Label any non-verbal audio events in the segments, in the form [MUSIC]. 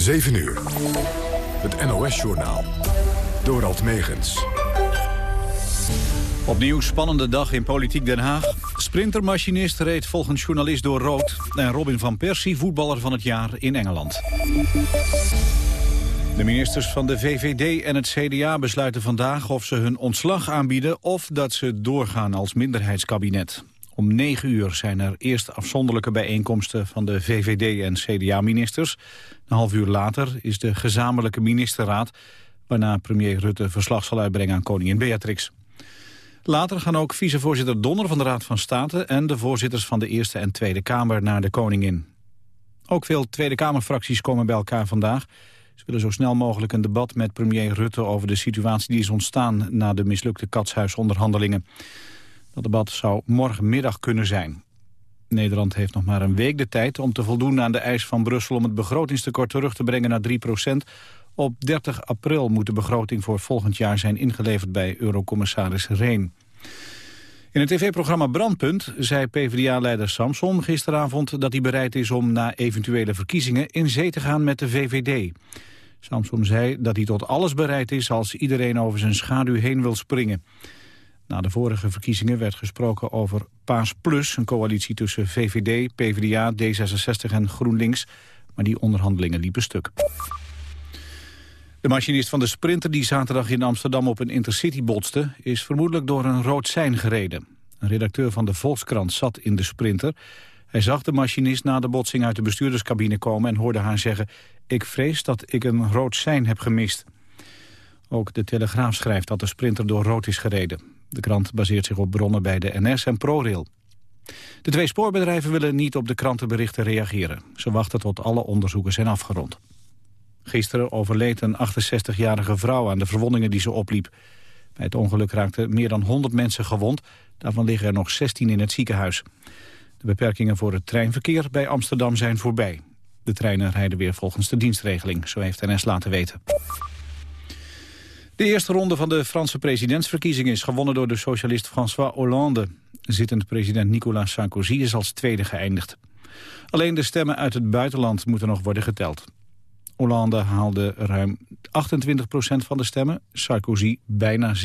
7 uur. Het NOS-journaal. Dorald Megens. Opnieuw spannende dag in Politiek Den Haag. Sprintermachinist reed volgens journalist door rood. En Robin van Persie, voetballer van het jaar in Engeland. De ministers van de VVD en het CDA besluiten vandaag of ze hun ontslag aanbieden... of dat ze doorgaan als minderheidskabinet. Om negen uur zijn er eerst afzonderlijke bijeenkomsten van de VVD en CDA-ministers. Een half uur later is de gezamenlijke ministerraad... waarna premier Rutte verslag zal uitbrengen aan koningin Beatrix. Later gaan ook vicevoorzitter Donner van de Raad van State... en de voorzitters van de Eerste en Tweede Kamer naar de koningin. Ook veel Tweede Kamerfracties komen bij elkaar vandaag. Ze willen zo snel mogelijk een debat met premier Rutte... over de situatie die is ontstaan na de mislukte katshuisonderhandelingen. Dat debat zou morgenmiddag kunnen zijn. Nederland heeft nog maar een week de tijd om te voldoen aan de eis van Brussel... om het begrotingstekort terug te brengen naar 3 procent. Op 30 april moet de begroting voor volgend jaar zijn ingeleverd bij eurocommissaris Reen. In het tv-programma Brandpunt zei PvdA-leider Samson gisteravond dat hij bereid is om na eventuele verkiezingen in zee te gaan met de VVD. Samson zei dat hij tot alles bereid is als iedereen over zijn schaduw heen wil springen. Na de vorige verkiezingen werd gesproken over Paas Plus, een coalitie tussen VVD, PvdA, D66 en GroenLinks. Maar die onderhandelingen liepen stuk. De machinist van de Sprinter die zaterdag in Amsterdam op een intercity botste... is vermoedelijk door een rood sein gereden. Een redacteur van de Volkskrant zat in de Sprinter. Hij zag de machinist na de botsing uit de bestuurderscabine komen... en hoorde haar zeggen... ik vrees dat ik een rood sein heb gemist. Ook de Telegraaf schrijft dat de Sprinter door rood is gereden. De krant baseert zich op bronnen bij de NS en ProRail. De twee spoorbedrijven willen niet op de krantenberichten reageren. Ze wachten tot alle onderzoeken zijn afgerond. Gisteren overleed een 68-jarige vrouw aan de verwondingen die ze opliep. Bij het ongeluk raakten meer dan 100 mensen gewond. Daarvan liggen er nog 16 in het ziekenhuis. De beperkingen voor het treinverkeer bij Amsterdam zijn voorbij. De treinen rijden weer volgens de dienstregeling, zo heeft NS laten weten. De eerste ronde van de Franse presidentsverkiezingen is gewonnen door de socialist François Hollande. Zittend president Nicolas Sarkozy is als tweede geëindigd. Alleen de stemmen uit het buitenland moeten nog worden geteld. Hollande haalde ruim 28% van de stemmen, Sarkozy bijna 27%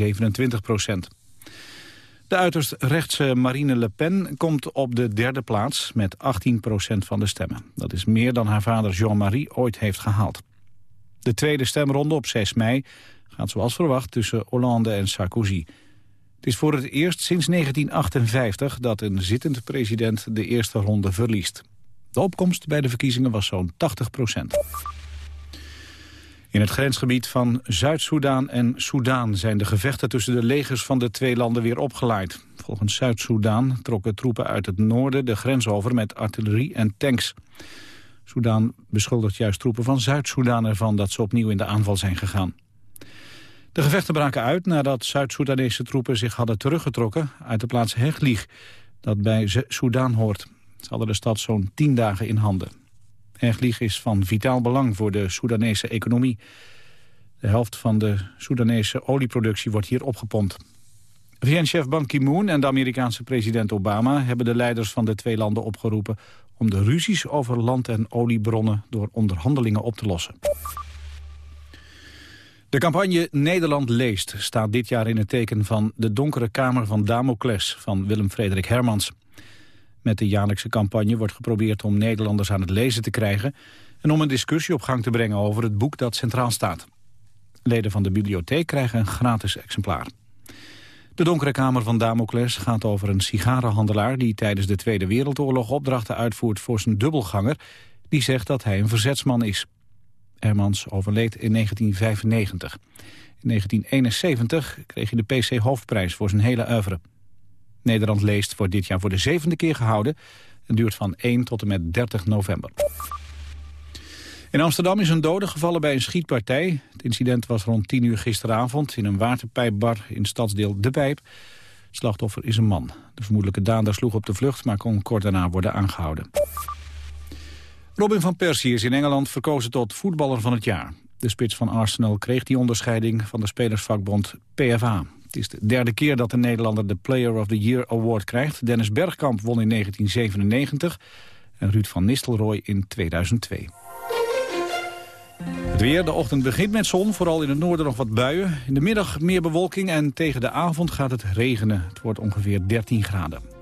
De uiterst rechtse Marine Le Pen komt op de derde plaats met 18% van de stemmen. Dat is meer dan haar vader Jean-Marie ooit heeft gehaald. De tweede stemronde op 6 mei gaat zoals verwacht tussen Hollande en Sarkozy. Het is voor het eerst sinds 1958 dat een zittend president de eerste ronde verliest. De opkomst bij de verkiezingen was zo'n 80 procent. In het grensgebied van Zuid-Soedan en Soedan zijn de gevechten tussen de legers van de twee landen weer opgeleid. Volgens Zuid-Soedan trokken troepen uit het noorden de grens over met artillerie en tanks. Soedan beschuldigt juist troepen van Zuid-Soedan ervan dat ze opnieuw in de aanval zijn gegaan. De gevechten braken uit nadat Zuid-Soedanese troepen zich hadden teruggetrokken uit de plaats Heglig, dat bij Soedan hoort. Ze hadden de stad zo'n tien dagen in handen. Heglig is van vitaal belang voor de Soedanese economie. De helft van de Soedanese olieproductie wordt hier opgepompt. VN-chef Ban Ki-moon en de Amerikaanse president Obama... hebben de leiders van de twee landen opgeroepen... om de ruzies over land- en oliebronnen door onderhandelingen op te lossen. De campagne Nederland leest staat dit jaar in het teken van de donkere kamer van Damocles van Willem-Frederik Hermans. Met de jaarlijkse campagne wordt geprobeerd om Nederlanders aan het lezen te krijgen en om een discussie op gang te brengen over het boek dat centraal staat. Leden van de bibliotheek krijgen een gratis exemplaar. De donkere kamer van Damocles gaat over een sigarenhandelaar... die tijdens de Tweede Wereldoorlog opdrachten uitvoert voor zijn dubbelganger... die zegt dat hij een verzetsman is. Hermans overleed in 1995. In 1971 kreeg hij de PC-hoofdprijs voor zijn hele oeuvre. Nederland leest wordt dit jaar voor de zevende keer gehouden... en duurt van 1 tot en met 30 november. In Amsterdam is een dode gevallen bij een schietpartij. Het incident was rond 10 uur gisteravond in een waterpijpbar in stadsdeel De Pijp. Het slachtoffer is een man. De vermoedelijke dader sloeg op de vlucht, maar kon kort daarna worden aangehouden. Robin van Persie is in Engeland verkozen tot voetballer van het jaar. De spits van Arsenal kreeg die onderscheiding van de spelersvakbond PFA. Het is de derde keer dat de Nederlander de Player of the Year Award krijgt. Dennis Bergkamp won in 1997 en Ruud van Nistelrooy in 2002. Het weer, de ochtend begint met zon, vooral in het noorden nog wat buien. In de middag meer bewolking en tegen de avond gaat het regenen. Het wordt ongeveer 13 graden.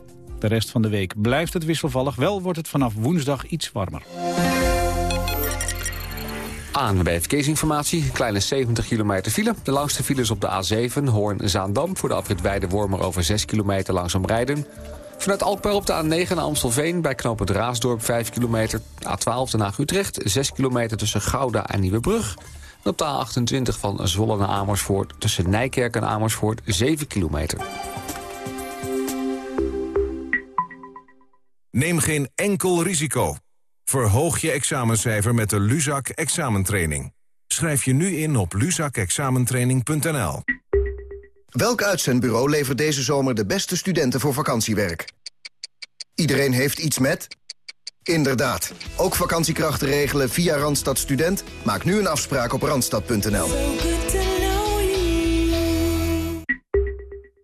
De rest van de week blijft het wisselvallig. Wel wordt het vanaf woensdag iets warmer. Aan bij verkeersinformatie, kleine 70 kilometer file. De langste files op de A7, Hoorn-Zaandam... voor de afrit Weide-Wormer over 6 kilometer langzaam rijden. Vanuit Alkmaar op de A9 naar Amstelveen... bij knooppunt Raasdorp 5 kilometer. A12 Den Haag-Utrecht, 6 kilometer tussen Gouda en Nieuwebrug. En op de A28 van Zwolle naar Amersfoort... tussen Nijkerk en Amersfoort 7 kilometer. Neem geen enkel risico. Verhoog je examencijfer met de Luzak examentraining. Schrijf je nu in op luzakexamentraining.nl. Welk uitzendbureau levert deze zomer de beste studenten voor vakantiewerk? Iedereen heeft iets met... Inderdaad. Ook vakantiekrachten regelen via Randstad Student? Maak nu een afspraak op randstad.nl.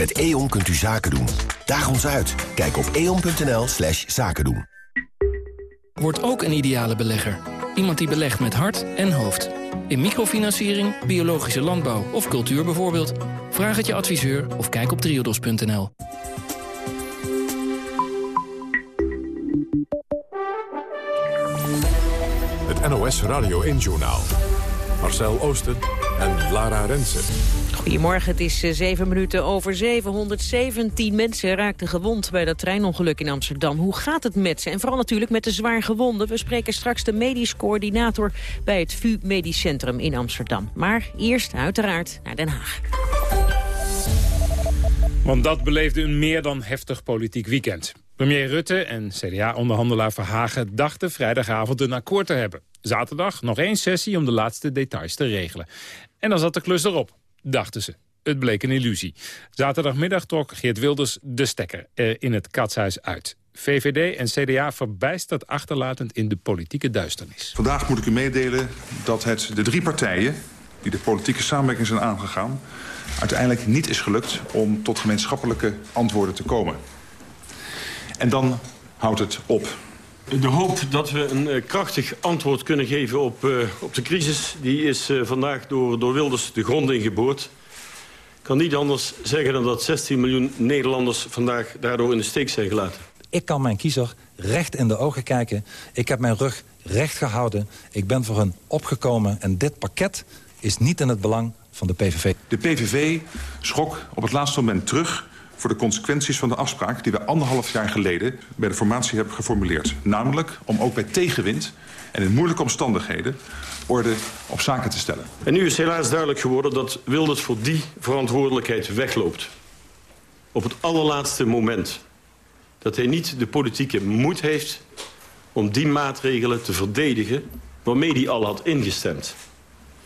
Met E.ON kunt u zaken doen. Daag ons uit. Kijk op eon.nl slash zaken doen. Word ook een ideale belegger. Iemand die belegt met hart en hoofd. In microfinanciering, biologische landbouw of cultuur bijvoorbeeld. Vraag het je adviseur of kijk op triodos.nl. Het NOS Radio 1-journaal. Marcel Oosten en Lara Rensen. Goedemorgen, het is eh, zeven minuten over 717 mensen raakten gewond bij dat treinongeluk in Amsterdam. Hoe gaat het met ze? En vooral natuurlijk met de zwaar gewonden. We spreken straks de medisch coördinator bij het VU Medisch Centrum in Amsterdam. Maar eerst uiteraard naar Den Haag. Want dat beleefde een meer dan heftig politiek weekend. Premier Rutte en CDA-onderhandelaar Verhagen dachten vrijdagavond een akkoord te hebben. Zaterdag nog één sessie om de laatste details te regelen. En dan zat de klus erop, dachten ze. Het bleek een illusie. Zaterdagmiddag trok Geert Wilders de stekker eh, in het katshuis uit. VVD en CDA verbijsterd achterlatend in de politieke duisternis. Vandaag moet ik u meedelen dat het de drie partijen... die de politieke samenwerking zijn aangegaan... uiteindelijk niet is gelukt om tot gemeenschappelijke antwoorden te komen. En dan houdt het op. De hoop dat we een uh, krachtig antwoord kunnen geven op, uh, op de crisis... die is uh, vandaag door, door Wilders de grond ingeboord. Ik kan niet anders zeggen dan dat 16 miljoen Nederlanders... vandaag daardoor in de steek zijn gelaten. Ik kan mijn kiezer recht in de ogen kijken. Ik heb mijn rug recht gehouden. Ik ben voor hen opgekomen. En dit pakket is niet in het belang van de PVV. De PVV schrok op het laatste moment terug voor de consequenties van de afspraak... die we anderhalf jaar geleden bij de formatie hebben geformuleerd. Namelijk om ook bij tegenwind en in moeilijke omstandigheden... orde op zaken te stellen. En nu is helaas duidelijk geworden dat Wilders voor die verantwoordelijkheid wegloopt. Op het allerlaatste moment. Dat hij niet de politieke moed heeft om die maatregelen te verdedigen... waarmee hij al had ingestemd.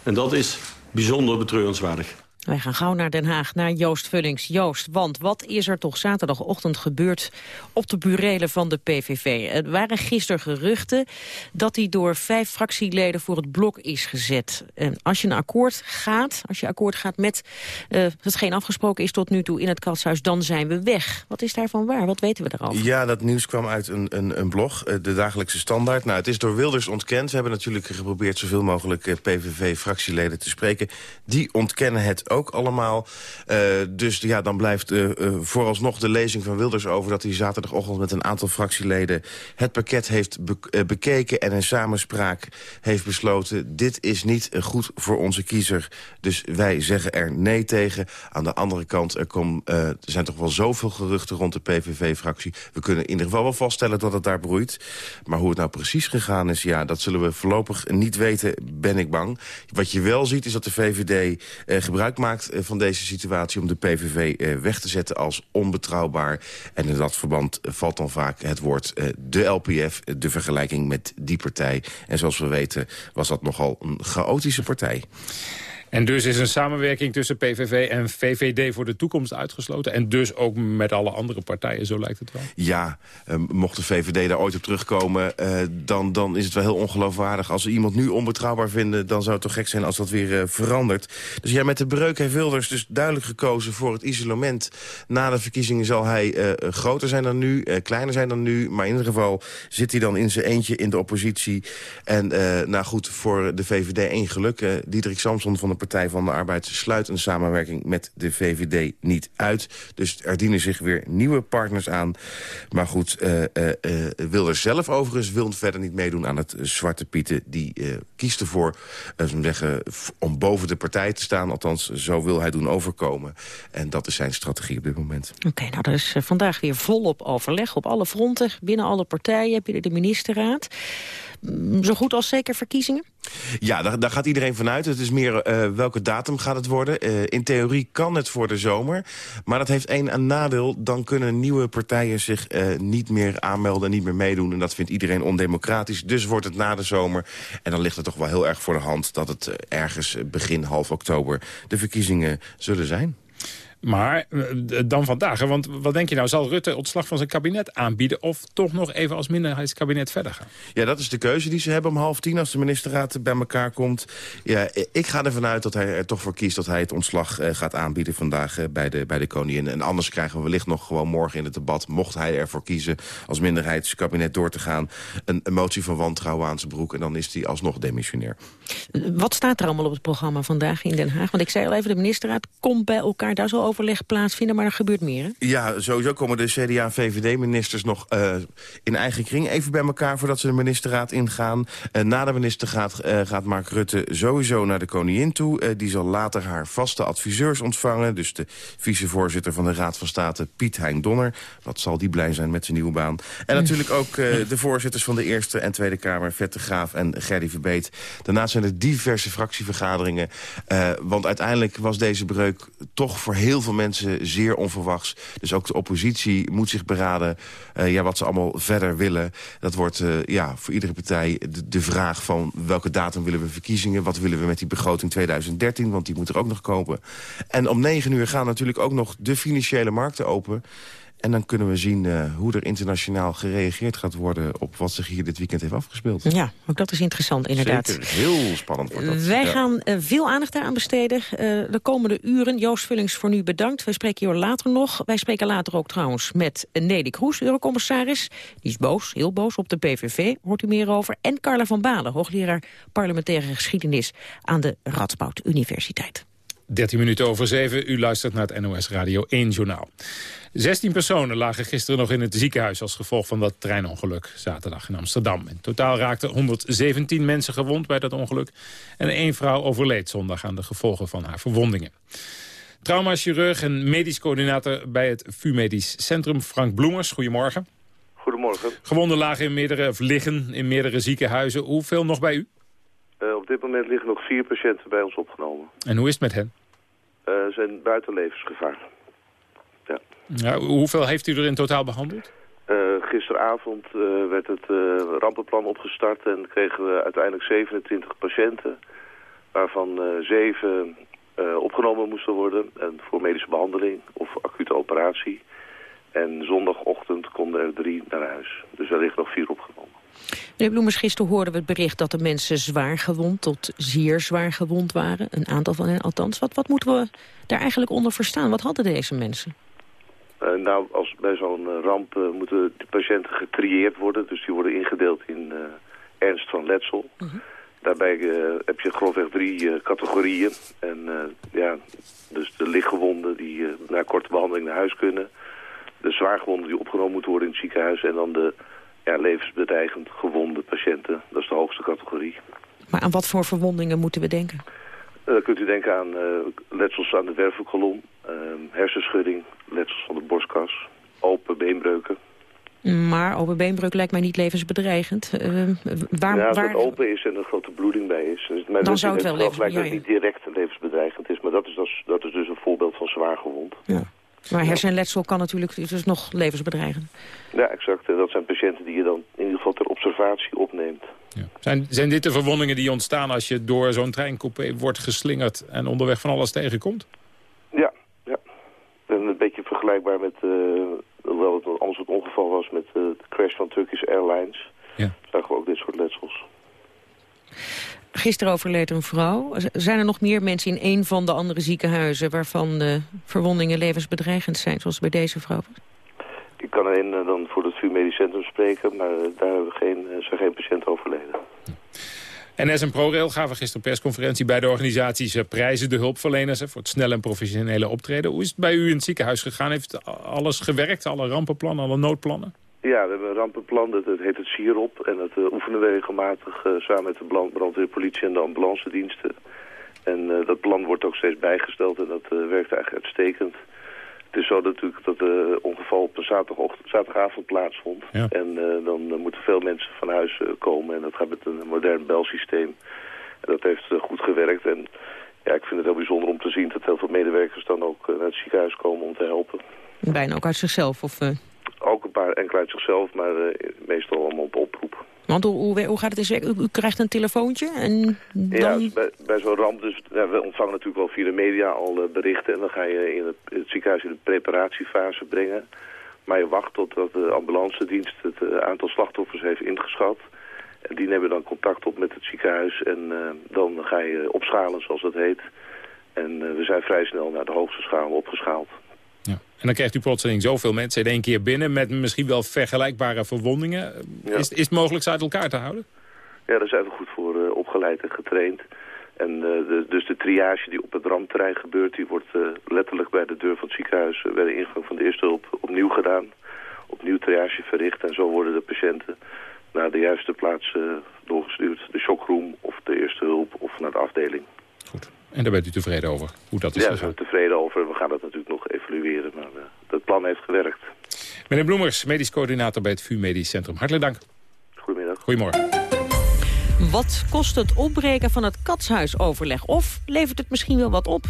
En dat is bijzonder betreurenswaardig. Wij gaan gauw naar Den Haag, naar Joost Vullings. Joost, want wat is er toch zaterdagochtend gebeurd op de burelen van de PVV? Er waren gisteren geruchten dat hij door vijf fractieleden voor het blok is gezet. En als je een akkoord gaat, als je akkoord gaat met uh, hetgeen afgesproken is tot nu toe in het katshuis, dan zijn we weg. Wat is daarvan waar? Wat weten we daarover? Ja, dat nieuws kwam uit een, een, een blog, uh, de dagelijkse standaard. Nou, het is door Wilders ontkend. We hebben natuurlijk geprobeerd zoveel mogelijk uh, PVV-fractieleden te spreken. Die ontkennen het allemaal. Uh, dus ja, dan blijft uh, vooralsnog de lezing van Wilders over... dat hij zaterdagochtend met een aantal fractieleden het pakket heeft be bekeken... en in samenspraak heeft besloten... dit is niet goed voor onze kiezer. Dus wij zeggen er nee tegen. Aan de andere kant, er, kom, er zijn toch wel zoveel geruchten rond de PVV-fractie. We kunnen in ieder geval wel vaststellen dat het daar broeit. Maar hoe het nou precies gegaan is, ja, dat zullen we voorlopig niet weten, ben ik bang. Wat je wel ziet is dat de VVD eh, gebruik eh, van deze situatie... om de PVV eh, weg te zetten als onbetrouwbaar. En in dat verband valt dan vaak het woord eh, de LPF... de vergelijking met die partij. En zoals we weten was dat nogal een chaotische partij. En dus is een samenwerking tussen PVV en VVD voor de toekomst uitgesloten. En dus ook met alle andere partijen, zo lijkt het wel. Ja, uh, mocht de VVD daar ooit op terugkomen... Uh, dan, dan is het wel heel ongeloofwaardig. Als we iemand nu onbetrouwbaar vinden... dan zou het toch gek zijn als dat weer uh, verandert. Dus ja, met de breuk heeft Wilders dus duidelijk gekozen voor het isolement. Na de verkiezingen zal hij groter zijn dan nu, kleiner zijn dan nu. Maar in ieder geval zit hij dan in zijn eentje in de oppositie. En nou goed, voor de VVD één geluk. Diederik Samson van de Partij van de Arbeid sluit een samenwerking met de VVD niet uit. Dus er dienen zich weer nieuwe partners aan. Maar goed, uh, uh, Wilders zelf overigens wil verder niet meedoen aan het Zwarte Pieten. Die kiest ervoor zeggen, om boven de partij te staan. Althans, zo wil hij doen overkomen. En dat is zijn strategie op dit moment. Oké, nou, er is vandaag weer volop overleg op alle fronten. Binnen alle partijen je de ministerraad. Mm, zo goed als zeker verkiezingen? Ja, daar, daar, gaat iedereen vanuit. Het is meer uh, welke datum gaat het worden. Uh, in theorie kan het voor de zomer. Maar dat heeft één nadeel. Dan kunnen nieuwe partijen zich uh, niet meer aanmelden en niet meer meedoen. En dat vindt iedereen ondemocratisch. Dus wordt het na de zomer. En dan ligt het toch wel heel erg voor de hand... dat het ergens begin half oktober de verkiezingen zullen zijn. Maar eh, dan vandaag, want wat denk je nou? Zal Rutte ontslag van zijn kabinet aanbieden... of toch nog even als minderheidskabinet verder gaan? Ja, dat is de keuze die ze hebben om half tien... als de ministerraad bij elkaar komt. Ja, ik ga ervan uit dat hij er toch voor kiest... dat hij het ontslag uh, gaat aanbieden vandaag uh, bij, de, bij de koningin. En anders krijgen we wellicht nog gewoon morgen in het debat... mocht hij ervoor kiezen als minderheidskabinet door te gaan... een, een motie van wantrouwen aan zijn broek... en dan is hij alsnog demissionair. Wat staat er allemaal op het programma vandaag in Den Haag? Want ik zei al even, de ministerraad komt bij elkaar... daar zal overleg plaatsvinden, maar er gebeurt meer, hè? Ja, sowieso komen de CDA- en VVD-ministers nog uh, in eigen kring even bij elkaar... voordat ze de ministerraad ingaan. Uh, na de minister gaat, uh, gaat Mark Rutte sowieso naar de koningin toe. die zal later haar vaste adviseurs ontvangen. Dus de vicevoorzitter van de Raad van State, Piet Hein Donner. Wat zal die blij zijn met zijn nieuwe baan. En natuurlijk ook de voorzitters van de Eerste en Tweede Kamer... Vette Graaf en Gerdy Verbeet. Daarnaast zijn er diverse fractievergaderingen. want uiteindelijk was deze breuk toch voor heel veel mensen zeer onverwachts. Dus ook de oppositie moet zich beraden uh, ja, wat ze allemaal verder willen. Dat wordt uh, ja, voor iedere partij de, de, vraag van welke datum willen we verkiezingen... wat willen we met die begroting 2013, want die moet er ook nog komen. En om negen uur gaan natuurlijk ook nog de financiële markten open... En dan kunnen we zien uh, hoe er internationaal gereageerd gaat worden... op wat zich hier dit weekend heeft afgespeeld. Ja, ook dat is interessant inderdaad. Zeker, heel spannend wordt dat. Wij ja. gaan uh, veel aandacht daaraan besteden. Uh, de komende uren, Joost Vullings voor nu bedankt. Wij spreken hier later nog. Wij spreken later ook trouwens met Nelly Kroes, eurocommissaris. Die is boos, heel boos op de PVV, hoort u meer over. En Carla van Balen, hoogleraar parlementaire geschiedenis... aan de Radboud Universiteit. 13 minuten over 7, u luistert naar het NOS Radio 1 Journaal. 16 personen lagen gisteren nog in het ziekenhuis... als gevolg van dat treinongeluk zaterdag in Amsterdam. In totaal raakten 117 mensen gewond bij dat ongeluk... en één vrouw overleed zondag aan de gevolgen van haar verwondingen. Traumachirurg en medisch coördinator bij het VU Medisch Centrum, Frank Bloemers. Goedemorgen. Goedemorgen. Gewonden lagen in meerdere, of liggen in meerdere ziekenhuizen. Hoeveel nog bij u? Uh, op dit moment liggen nog vier patiënten bij ons opgenomen. En hoe is het met hen? Uh, zijn buiten levensgevaar. Ja. ja. Hoeveel heeft u er in totaal behandeld? Uh, gisteravond werd het rampenplan opgestart en kregen we uiteindelijk 27 patiënten. Waarvan zeven opgenomen moesten worden en voor medische behandeling of acute operatie. En zondagochtend konden er drie naar huis. Dus er ligt nog vier opgenomen. Meneer Bloemers, gisteren hoorden we het bericht dat de mensen zwaar gewond tot zeer zwaar gewond waren. Een aantal van hen althans. Wat, wat moeten we daar eigenlijk onder verstaan? Wat hadden deze mensen? Uh, nou, als bij zo'n uh, ramp uh, moeten de patiënten getrieerd worden. Dus die worden ingedeeld in ernst van letsel. -huh. Daarbij heb je grofweg drie categorieën. En ja, dus de lichtgewonden die na korte behandeling naar huis kunnen. De zwaargewonden die opgenomen moeten worden in het ziekenhuis. En dan de ja, levensbedreigend gewonde patiënten. Dat is de hoogste categorie. Maar aan wat voor verwondingen moeten we denken? Dan kunt u denken aan letsels aan de wervelkolom, hersenschudding, letsels van de borstkas, open beenbreuken. Maar open beenbreuk lijkt mij niet levensbedreigend. Uh, waar, ja, als waar... het open is en er grote bloeding bij is. Dus, maar dan zou het wel levens... lijkt ja, dat het niet direct levensbedreigend is. Maar dat is, dus, dat is dus een voorbeeld van zwaar gewond. Ja. Maar hersenletsel kan natuurlijk dus nog levensbedreigend. Ja, exact. Dat zijn patiënten die je dan in ieder geval ter observatie opneemt. Ja. Zijn, zijn dit de verwondingen die ontstaan als je door zo'n treincoupé wordt geslingerd... en onderweg van alles tegenkomt? Ja, ja. En een beetje vergelijkbaar met... Uh, hoewel het anders het ongeval was met uh, de crash van Turkish Airlines... Ja. zagen we ook dit soort letsels. Gisteren overleed een vrouw. Zijn er nog meer mensen in een van de andere ziekenhuizen... waarvan de verwondingen levensbedreigend zijn, zoals bij deze vrouw? Ik kan alleen uh, dan voor het VU Medisch Centrum spreken... maar uh, daar hebben we geen, uh, zijn geen patiënten overleden. NS en ProRail gaven gisteren persconferentie bij de organisaties. Ze prijzen de hulpverleners voor het snelle en professionele optreden. Hoe is het bij u in het ziekenhuis gegaan? Heeft alles gewerkt, alle rampenplannen, alle noodplannen? Ja, we hebben een rampenplan, dat, dat heet het SIROP. En dat uh, oefenen we regelmatig uh, samen met de brandweerpolitie en de ambulance diensten. En uh, dat plan wordt ook steeds bijgesteld en dat werkt eigenlijk uitstekend. Het is zo natuurlijk dat het ongeval op een zaterdagavond plaatsvond. Ja. En dan moeten veel mensen van huis komen en dat gaat met een modern belsysteem. En dat heeft goed gewerkt en ja, ik vind het heel bijzonder om te zien dat heel veel medewerkers dan ook naar het ziekenhuis komen om te helpen. Bijna ook uit zichzelf of... Ook een paar enkele uit zichzelf, maar uh, meestal allemaal op oproep. Want hoe, hoe, hoe gaat het in u, u, krijgt een telefoontje en dan... Ja, bij, bij zo'n ramp, dus ja, we ontvangen natuurlijk wel via de media al uh, berichten... en dan ga je in het, het, ziekenhuis in de preparatiefase brengen. Maar je wacht totdat de ambulance dienst het uh, aantal slachtoffers heeft ingeschat. En die nemen dan contact op met het ziekenhuis en dan ga je opschalen, zoals dat heet. En we zijn vrij snel naar de hoogste schaal opgeschaald. En dan krijgt u plotseling zoveel mensen in één keer binnen... met misschien wel vergelijkbare verwondingen. Ja. Is, is het mogelijk ze uit elkaar te houden? Ja, daar zijn we goed voor uh, opgeleid en getraind. En uh, de, dus de triage die op het rampterrein gebeurt... die wordt uh, letterlijk bij de deur van het ziekenhuis... bij de ingang van de eerste hulp opnieuw gedaan. Opnieuw triage verricht. En zo worden de patiënten naar de juiste plaats doorgestuurd. De shockroom of de eerste hulp of naar de afdeling. Goed. En daar bent u tevreden over, hoe dat is Ja, daar zijn we tevreden over. We gaan dat natuurlijk nog evalueren, maar uh, het plan heeft gewerkt. Meneer Bloemers, medisch coördinator bij het VU Medisch Centrum. Hartelijk dank. Goedemiddag. Goedemorgen. Wat kost het opbreken van het katshuisoverleg? Of levert het misschien wel wat op?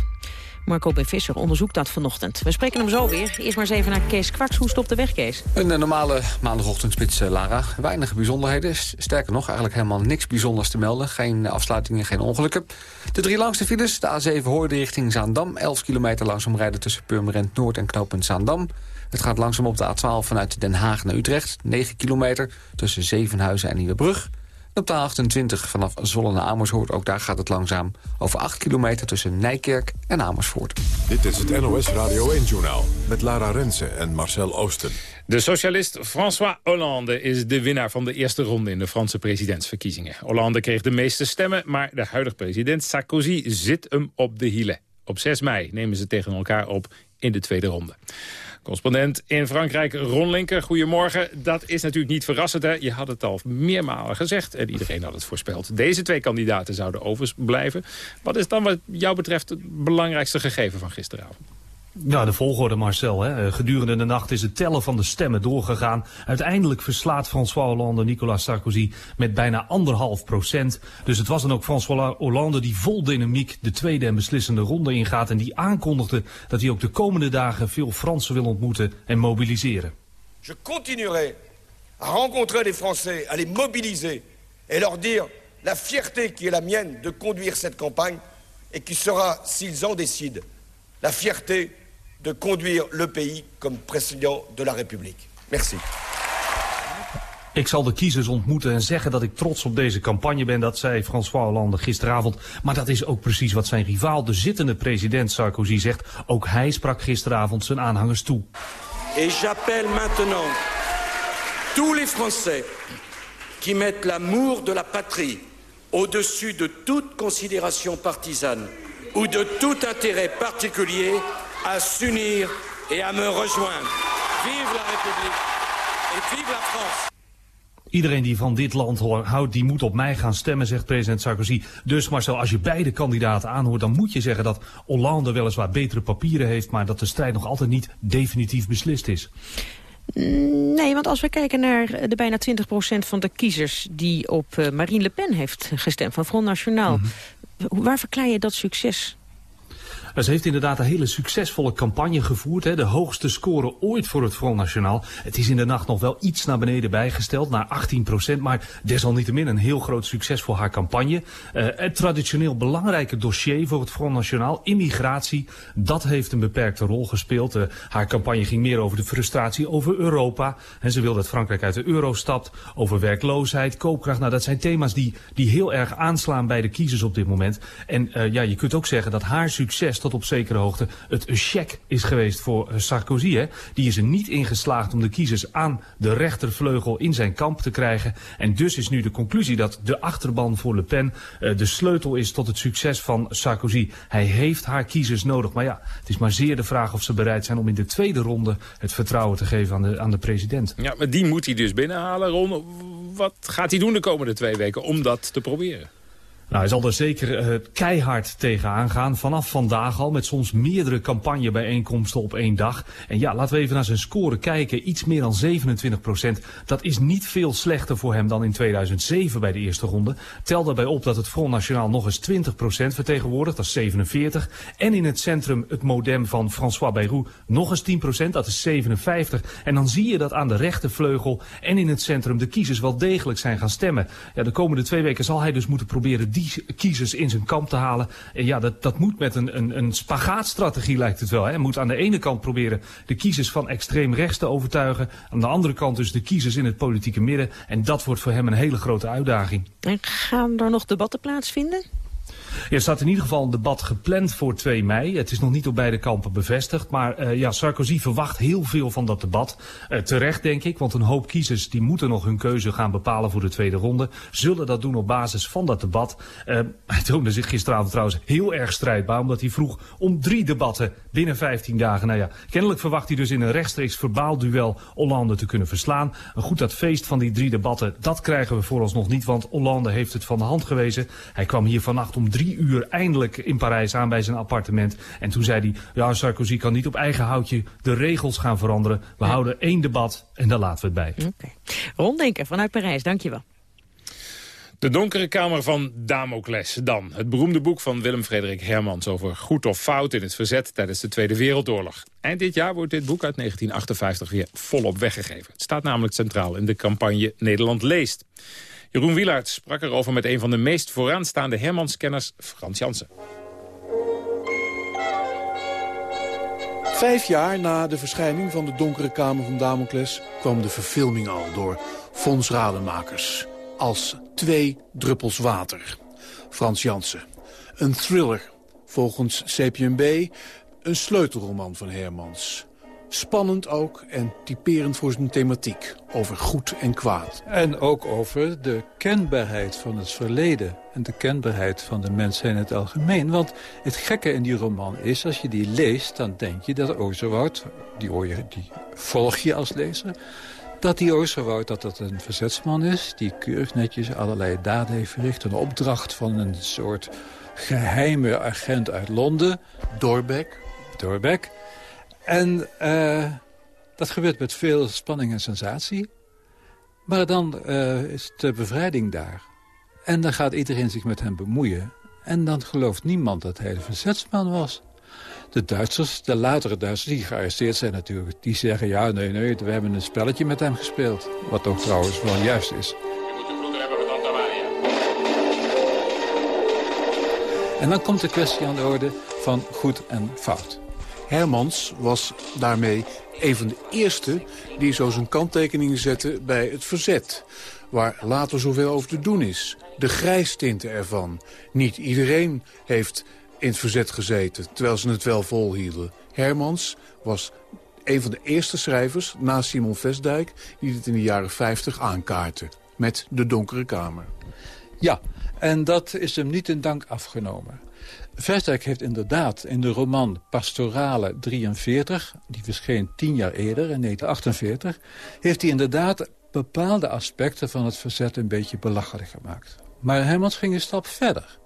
Marco B. Visser onderzoekt dat vanochtend. We spreken hem zo weer. Eerst maar eens even naar Kees Kwaks. Hoe stopt de weg, Kees? Een uh, normale maandagochtendspits, uh, Lara. Weinig bijzonderheden. Sterker nog, eigenlijk helemaal niks bijzonders te melden. Geen afsluitingen, geen ongelukken. De drie langste files. De A7 Hoorde richting Zaandam. 11 kilometer langzaam rijden tussen Purmerend Noord en knooppunt Zaandam. Het gaat langzaam op de A12 vanuit Den Haag naar Utrecht. 9 kilometer tussen Zevenhuizen en Nieuwebrug. Op de A28 vanaf Zwolle naar Amersfoort, ook daar gaat het langzaam. Over 8 kilometer tussen Nijkerk en Amersfoort. Dit is het NOS Radio 1-journaal met Lara Rensen en Marcel Oosten. De socialist François Hollande is de winnaar van de eerste ronde in de Franse presidentsverkiezingen. Hollande kreeg de meeste stemmen, maar de huidige president Sarkozy zit hem op de hielen. Op 6 mei nemen ze tegen elkaar op in de tweede ronde. Correspondent in Frankrijk, Ron Linker, goedemorgen. Dat is natuurlijk niet verrassend, hè? Je had het al meermalen gezegd en iedereen had het voorspeld. Deze twee kandidaten zouden overblijven. Wat is dan wat jou betreft het belangrijkste gegeven van gisteravond? Ja, de volgorde Marcel. Hè. Gedurende de nacht is het tellen van de stemmen doorgegaan. Uiteindelijk verslaat François Hollande Nicolas Sarkozy met bijna anderhalf procent. Dus het was dan ook François Hollande die vol dynamiek de tweede en beslissende ronde ingaat. En die aankondigde dat hij ook de komende dagen veel Fransen wil ontmoeten en mobiliseren. Je continuerai à rencontrer les Français, à les mobiliser et leur dire la fierté qui est la mienne de conduire cette campagne et qui sera, s'ils en décident, la fierté de conduire le pays comme président de la République. Merci. Ik zal de kiezers ontmoeten en zeggen dat ik trots op deze campagne ben, dat zei François Hollande gisteravond. Maar dat is ook precies wat zijn rivaal, de zittende president Sarkozy, zegt. Ook hij sprak gisteravond zijn aanhangers toe. Et j'appelle maintenant tous les Français qui mettent l'amour de la patrie au-dessus de toute considération partisane ou de tout intérêt particulier à s'unir et à me rejoindre. Vive la République et vive la France. Iedereen die van dit land houdt, die moet op mij gaan stemmen, zegt president Sarkozy. Dus Marcel, als je beide kandidaten aanhoort, dan moet je zeggen dat Hollande weliswaar betere papieren heeft, maar dat de strijd nog altijd niet definitief beslist is. Nee, want als we kijken naar de bijna 20% van de kiezers... die op uh, Marine Le Pen heeft gestemd van Front National... Mm -hmm. waar verklaar je dat succes? Ze heeft inderdaad een hele succesvolle campagne gevoerd. Hè. De hoogste score ooit voor het Front National. Het is in de nacht nog wel iets naar beneden bijgesteld, naar 18 procent. Maar desalniettemin een heel groot succes voor haar campagne. Uh, het traditioneel belangrijke dossier voor het Front National, immigratie, dat heeft een beperkte rol gespeeld. Uh, haar campagne ging meer over de frustratie over Europa. En ze wil dat Frankrijk uit de euro stapt. Over werkloosheid, koopkracht. Nou, dat zijn thema's die, die heel erg aanslaan bij de kiezers op dit moment. En uh, ja, je kunt ook zeggen dat haar succes tot op zekere hoogte het check is geweest voor Sarkozy. Hè. Die is er niet in geslaagd om de kiezers aan de rechtervleugel in zijn kamp te krijgen. En dus is nu de conclusie dat de achterban voor Le Pen uh, de sleutel is tot het succes van Sarkozy. Hij heeft haar kiezers nodig. Maar ja, het is maar zeer de vraag of ze bereid zijn om in de tweede ronde het vertrouwen te geven aan de, aan de president. Ja, maar die moet hij dus binnenhalen. Ron, wat gaat hij doen de komende twee weken om dat te proberen? Nou, hij zal er zeker uh, keihard tegenaan gaan. Vanaf vandaag al, met soms meerdere campagnebijeenkomsten op één dag. En ja, laten we even naar zijn score kijken. Iets meer dan 27 procent. Dat is niet veel slechter voor hem dan in 2007 bij de eerste ronde. Tel daarbij op dat het Front National nog eens 20 procent vertegenwoordigt. Dat is 47. En in het centrum het modem van François Bayrou nog eens 10 procent. Dat is 57. En dan zie je dat aan de rechtervleugel en in het centrum de kiezers wel degelijk zijn gaan stemmen. Ja, de komende twee weken zal hij dus moeten proberen die kiezers in zijn kamp te halen. En ja, dat, dat moet met een, een, een spagaatstrategie lijkt het wel. Hij moet aan de ene kant proberen de kiezers van extreem rechts te overtuigen. Aan de andere kant dus de kiezers in het politieke midden. En dat wordt voor hem een hele grote uitdaging. En gaan er nog debatten plaatsvinden? Er staat in ieder geval een debat gepland voor 2 mei. Het is nog niet op beide kampen bevestigd. Maar uh, ja, Sarkozy verwacht heel veel van dat debat. Uh, terecht denk ik, want een hoop kiezers die moeten nog hun keuze gaan bepalen voor de tweede ronde. Zullen dat doen op basis van dat debat. Uh, hij toonde zich gisteravond trouwens heel erg strijdbaar. Omdat hij vroeg om drie debatten binnen 15 dagen. Nou ja, kennelijk verwacht hij dus in een rechtstreeks verbaal duel Hollande te kunnen verslaan. Maar goed, dat feest van die drie debatten, dat krijgen we vooralsnog niet. Want Hollande heeft het van de hand gewezen. Hij kwam hier vannacht om drie uur eindelijk in Parijs aan bij zijn appartement. En toen zei hij, ja, Sarkozy kan niet op eigen houtje de regels gaan veranderen. We ja. houden één debat en daar laten we het bij. Okay. Ronddenken vanuit Parijs, dankjewel. De donkere kamer van Damocles dan. Het beroemde boek van Willem-Frederik Hermans over goed of fout in het verzet tijdens de Tweede Wereldoorlog. Eind dit jaar wordt dit boek uit 1958 weer volop weggegeven. Het staat namelijk centraal in de campagne Nederland leest. Jeroen Wielaert sprak erover met een van de meest vooraanstaande Hermans-kenners, Frans Jansen. Vijf jaar na de verschijning van de Donkere Kamer van Damocles... kwam de verfilming al door Fons Rademakers. Als twee druppels water. Frans Jansen. Een thriller, volgens CPMB, een sleutelroman van Hermans. Spannend ook en typerend voor zijn thematiek over goed en kwaad. En ook over de kenbaarheid van het verleden en de kenbaarheid van de mensen in het algemeen. Want het gekke in die roman is, als je die leest, dan denk je dat Ozewoud, die, die volg je als lezer, dat die Oosterwoud dat dat een verzetsman is... die keurig netjes allerlei daden heeft verricht. Een opdracht van een soort geheime agent uit Londen. Doorbeck. Doorbeck. En uh, dat gebeurt met veel spanning en sensatie. Maar dan uh, is de bevrijding daar. En dan gaat iedereen zich met hem bemoeien. En dan gelooft niemand dat hij de verzetsman was. De Duitsers, de latere Duitsers, die gearresteerd zijn natuurlijk... die zeggen, ja, nee, nee, we hebben een spelletje met hem gespeeld. Wat ook trouwens wel juist is. En dan komt de kwestie aan de orde van goed en fout. Hermans was daarmee een van de eerste die zo zijn kanttekeningen zette bij het verzet. Waar later zoveel over te doen is. De grijstinten ervan. Niet iedereen heeft in het verzet gezeten, terwijl ze het wel volhielden. Hermans was een van de eerste schrijvers, na Simon Vestdijk... die dit in de jaren 50 aankaarten, met De Donkere Kamer. Ja, en dat is hem niet in dank afgenomen. Vestek heeft inderdaad in de roman Pastorale 43... die verscheen tien jaar eerder, in 1948... heeft hij inderdaad bepaalde aspecten van het verzet een beetje belachelijk gemaakt. Maar Hermans ging een stap verder.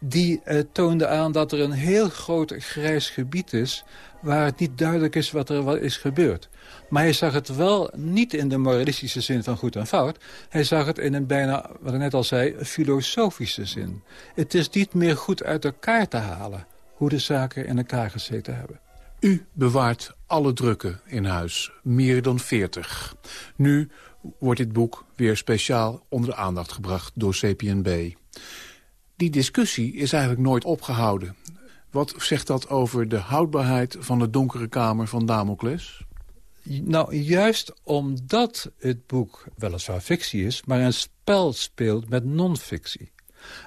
Die eh, toonde aan dat er een heel groot grijs gebied is... waar het niet duidelijk is wat er wat is gebeurd. Maar hij zag het wel niet in de moralistische zin van goed en fout. Hij zag het in een bijna, wat ik net al zei, filosofische zin. Het is niet meer goed uit elkaar te halen hoe de zaken in elkaar gezeten hebben. U bewaart alle drukken in huis, meer dan 40. Nu wordt dit boek weer speciaal onder de aandacht gebracht door CPNB. Die discussie is eigenlijk nooit opgehouden. Wat zegt dat over de houdbaarheid van de donkere kamer van Damocles? Nou, juist omdat het boek weliswaar fictie is... maar een spel speelt met non-fictie.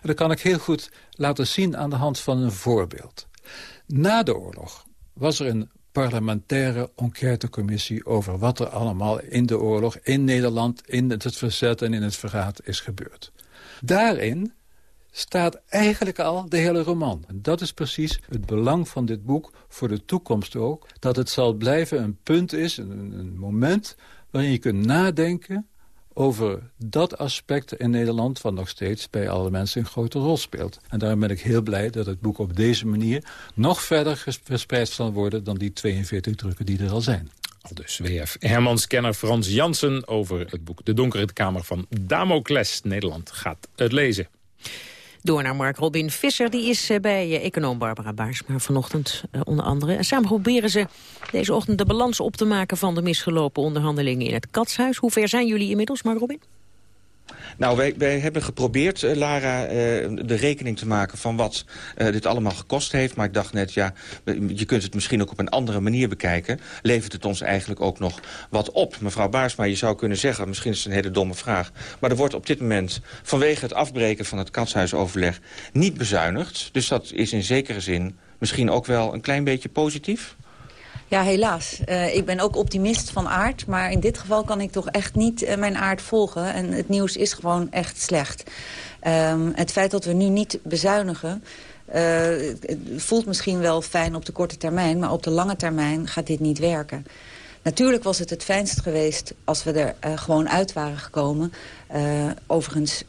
Dat kan ik heel goed laten zien aan de hand van een voorbeeld. Na de oorlog was er een parlementaire enquêtecommissie... over wat er allemaal in de oorlog, in Nederland... in het verzet en in het verraad is gebeurd. Daarin staat eigenlijk al de hele roman. En dat is precies het belang van dit boek voor de toekomst ook. Dat het zal blijven een punt is, een, een moment... waarin je kunt nadenken over dat aspect in Nederland... wat nog steeds bij alle mensen een grote rol speelt. En daarom ben ik heel blij dat het boek op deze manier... nog verder verspreid zal worden dan die 42 drukken die er al zijn. Al dus WF Hermans-kenner Frans Jansen over het boek De Donkere Kamer van Damocles. Nederland gaat het lezen. Door naar Mark Robin Visser, die is eh, bij eh, econoom Barbara Baarsma vanochtend uh, onder andere. En samen proberen ze deze ochtend de balans op te maken van de misgelopen onderhandelingen in het Katshuis. Hoe ver zijn jullie inmiddels, Mark Robin? Nou, wij, wij hebben geprobeerd, uh, Lara, uh, de rekening te maken van wat uh, dit allemaal gekost heeft. Maar ik dacht net, ja, je kunt het misschien ook op een andere manier bekijken. Levert het ons eigenlijk ook nog wat op? Mevrouw Baarsma, je zou kunnen zeggen, misschien is het een hele domme vraag... maar er wordt op dit moment vanwege het afbreken van het katshuisoverleg niet bezuinigd. Dus dat is in zekere zin misschien ook wel een klein beetje positief? Ja, helaas. Uh, ik ben ook optimist van aard. Maar in dit geval kan ik toch echt niet uh, mijn aard volgen. En het nieuws is gewoon echt slecht. Um, het feit dat we nu niet bezuinigen... Uh, voelt misschien wel fijn op de korte termijn... maar op de lange termijn gaat dit niet werken. Natuurlijk was het het fijnst geweest als we er gewoon uit waren gekomen. Overigens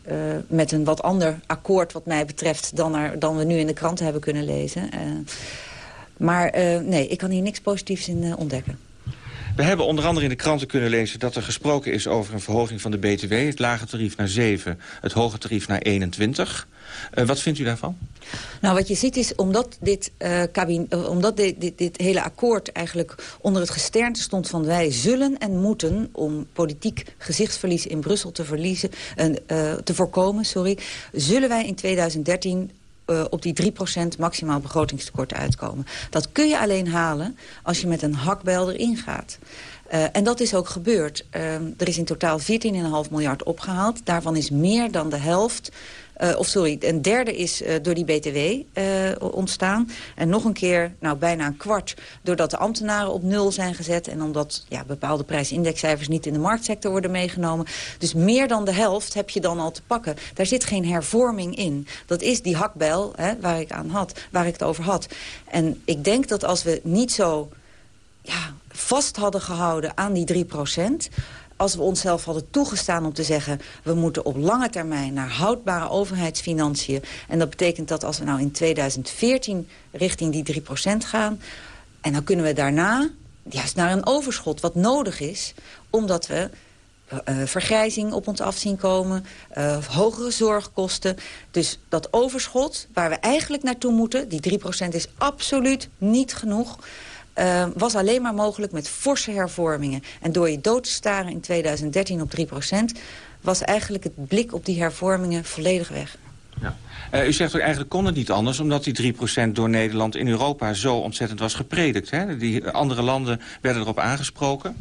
met een wat ander akkoord wat mij betreft... dan, dan we nu in de kranten hebben kunnen lezen... Maar uh, nee, ik kan hier niks positiefs in uh, ontdekken. We hebben onder andere in de kranten kunnen lezen dat er gesproken is over een verhoging van de BTW. Het lage tarief naar 7, het hoge tarief naar 21. Uh, wat vindt u daarvan? Nou, wat je ziet is, omdat dit, uh, kabinet, omdat dit, dit, dit, hele akkoord eigenlijk onder het gesternte stond van wij zullen en moeten om politiek gezichtsverlies in Brussel te, verliezen, uh, te voorkomen, sorry, zullen wij in 2013 uh, op die 3% maximaal begrotingstekort uitkomen. Dat kun je alleen halen als je met een hakbel erin gaat. Uh, en dat is ook gebeurd. Uh, er is in totaal 14,5 miljard opgehaald. Daarvan is meer dan de helft uh, of sorry, een derde is uh, door die BTW uh, ontstaan. En nog een keer, nou bijna een kwart, doordat de ambtenaren op nul zijn gezet... en omdat ja, bepaalde prijsindexcijfers niet in de marktsector worden meegenomen. Dus meer dan de helft heb je dan al te pakken. Daar zit geen hervorming in. Dat is die hakbijl hè, waar, ik aan had, waar ik het over had. En ik denk dat als we niet zo ja, vast hadden gehouden aan die 3 procent als we onszelf hadden toegestaan om te zeggen... we moeten op lange termijn naar houdbare overheidsfinanciën... en dat betekent dat als we nou in 2014 richting die 3% gaan... en dan kunnen we daarna juist naar een overschot wat nodig is... omdat we uh, vergrijzing op ons af zien komen, uh, hogere zorgkosten. Dus dat overschot waar we eigenlijk naartoe moeten, die 3% is absoluut niet genoeg... Uh, was alleen maar mogelijk met forse hervormingen. En door je dood te staren in 2013 op 3% was eigenlijk het blik op die hervormingen volledig weg. Ja. Uh, u zegt ook eigenlijk kon het niet anders... omdat die 3% door Nederland in Europa zo ontzettend was gepredikt. Hè? Die andere landen werden erop aangesproken.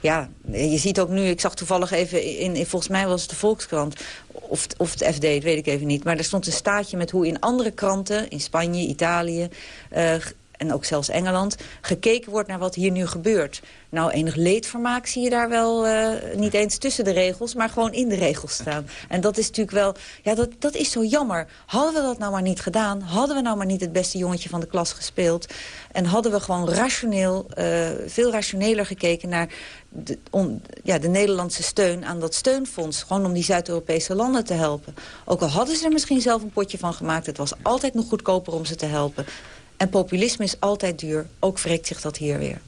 Ja, je ziet ook nu... Ik zag toevallig even, in, in volgens mij was het de Volkskrant... Of, of het FD, dat weet ik even niet. Maar er stond een staatje met hoe in andere kranten... in Spanje, Italië... Uh, en ook zelfs Engeland... gekeken wordt naar wat hier nu gebeurt. Nou, enig leedvermaak zie je daar wel uh, niet eens tussen de regels... maar gewoon in de regels staan. En dat is natuurlijk wel... Ja, dat, dat is zo jammer. Hadden we dat nou maar niet gedaan... hadden we nou maar niet het beste jongetje van de klas gespeeld... en hadden we gewoon rationeel, uh, veel rationeler gekeken naar... De, ja, de Nederlandse steun aan dat steunfonds. Gewoon om die Zuid-Europese landen te helpen. Ook al hadden ze er misschien zelf een potje van gemaakt... het was altijd nog goedkoper om ze te helpen. En populisme is altijd duur. Ook wreekt zich dat hier weer.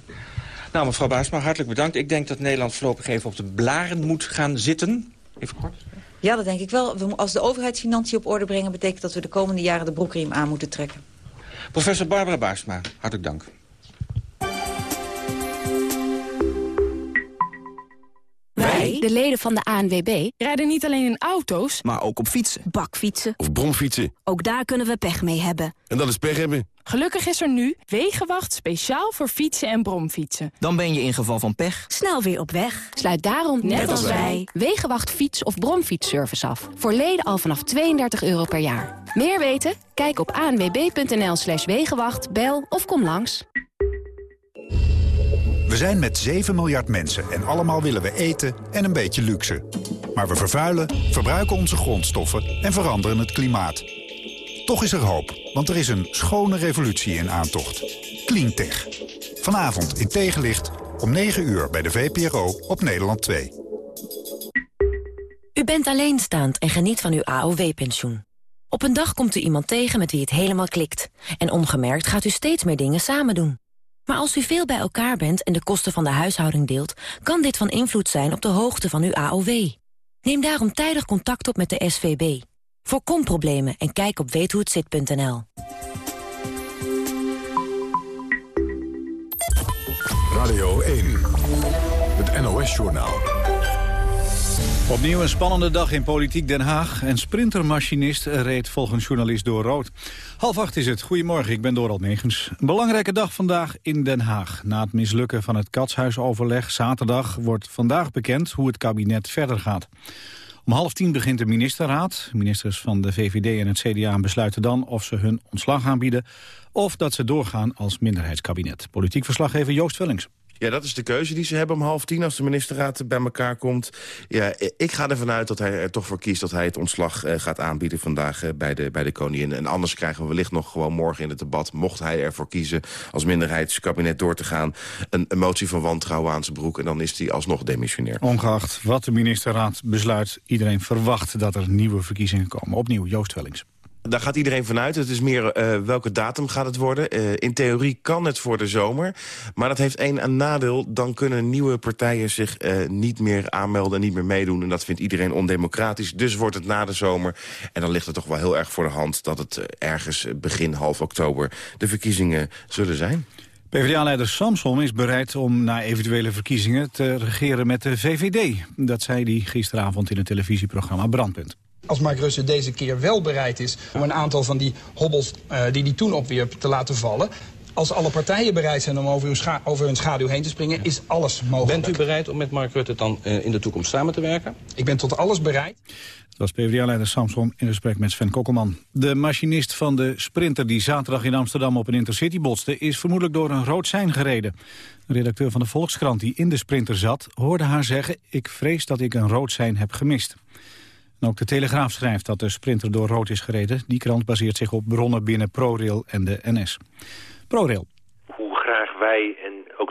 Nou, mevrouw Baasma, hartelijk bedankt. Ik denk dat Nederland voorlopig even op de blaren moet gaan zitten. Even kort. Ja, dat denk ik wel. Als de overheidsfinanciën op orde brengen... betekent dat we de komende jaren de broekriem aan moeten trekken. Professor Barbara Baasma, hartelijk dank. Wij, de leden van de ANWB, rijden niet alleen in auto's... maar ook op fietsen. Bakfietsen. Of bromfietsen. Ook daar kunnen we pech mee hebben. En dat is pech hebben. Gelukkig is er nu Wegenwacht speciaal voor fietsen en bromfietsen. Dan ben je in geval van pech... snel weer op weg. Sluit daarom, net, net als wij, Wegenwacht fiets- of bromfietsservice af. Voor leden al vanaf 32 euro per jaar. Meer weten? Kijk op anwb.nl slash Wegenwacht, bel of kom langs. We zijn met 7 miljard mensen en allemaal willen we eten en een beetje luxe. Maar we vervuilen, verbruiken onze grondstoffen en veranderen het klimaat. Toch is er hoop, want er is een schone revolutie in aantocht. Cleantech. Vanavond in tegenlicht om 9 uur bij de VPRO op Nederland 2. U bent alleenstaand en geniet van uw AOW-pensioen. Op een dag komt u iemand tegen met wie het helemaal klikt. En ongemerkt gaat u steeds meer dingen samen doen. Maar als u veel bij elkaar bent en de kosten van de huishouding deelt... kan dit van invloed zijn op de hoogte van uw AOW. Neem daarom tijdig contact op met de SVB. Voorkom problemen en kijk op weethohetzit.nl. Radio 1, het NOS-journaal. Opnieuw een spannende dag in Politiek Den Haag. Een sprintermachinist reed volgens journalist door rood. Half acht is het. Goedemorgen, ik ben Doral Negens. Een belangrijke dag vandaag in Den Haag. Na het mislukken van het katshuisoverleg zaterdag... wordt vandaag bekend hoe het kabinet verder gaat. Om half tien begint de ministerraad. Ministers van de VVD en het CDA besluiten dan of ze hun ontslag aanbieden... of dat ze doorgaan als minderheidskabinet. Politiek verslaggever Joost Vullings. Ja, dat is de keuze die ze hebben om half tien als de ministerraad bij elkaar komt. Ja, ik ga ervan uit dat hij er toch voor kiest dat hij het ontslag uh, gaat aanbieden vandaag uh, bij, de, bij de koningin. En anders krijgen we wellicht nog gewoon morgen in het debat, mocht hij ervoor kiezen als minderheidskabinet door te gaan, een, een motie van wantrouwen aan zijn broek en dan is hij alsnog demissionair. Ongeacht wat de ministerraad besluit, iedereen verwacht dat er nieuwe verkiezingen komen. Opnieuw, Joost Wellings. Daar gaat iedereen vanuit. Het is meer uh, welke datum gaat het worden. Uh, in theorie kan het voor de zomer. Maar dat heeft één nadeel. Dan kunnen nieuwe partijen zich uh, niet meer aanmelden en niet meer meedoen. En dat vindt iedereen ondemocratisch. Dus wordt het na de zomer. En dan ligt het toch wel heel erg voor de hand... dat het ergens begin half oktober de verkiezingen zullen zijn. PvdA-leider Samson is bereid om na eventuele verkiezingen te regeren met de VVD. Dat zei hij gisteravond in het televisieprogramma Brandpunt als Mark Rutte deze keer wel bereid is om een aantal van die hobbels uh, die hij toen opwierp te laten vallen. Als alle partijen bereid zijn om over, uw over hun schaduw heen te springen, is alles mogelijk. Bent u bereid om met Mark Rutte dan uh, in de toekomst samen te werken? Ik ben tot alles bereid. Dat was PvdA-leider Samson in gesprek met Sven Kokkelman. De machinist van de sprinter die zaterdag in Amsterdam op een intercity botste... is vermoedelijk door een rood sein gereden. De redacteur van de Volkskrant die in de sprinter zat... hoorde haar zeggen... ik vrees dat ik een rood sein heb gemist. En ook de Telegraaf schrijft dat de sprinter door rood is gereden. Die krant baseert zich op bronnen binnen ProRail en de NS. ProRail. Hoe graag wij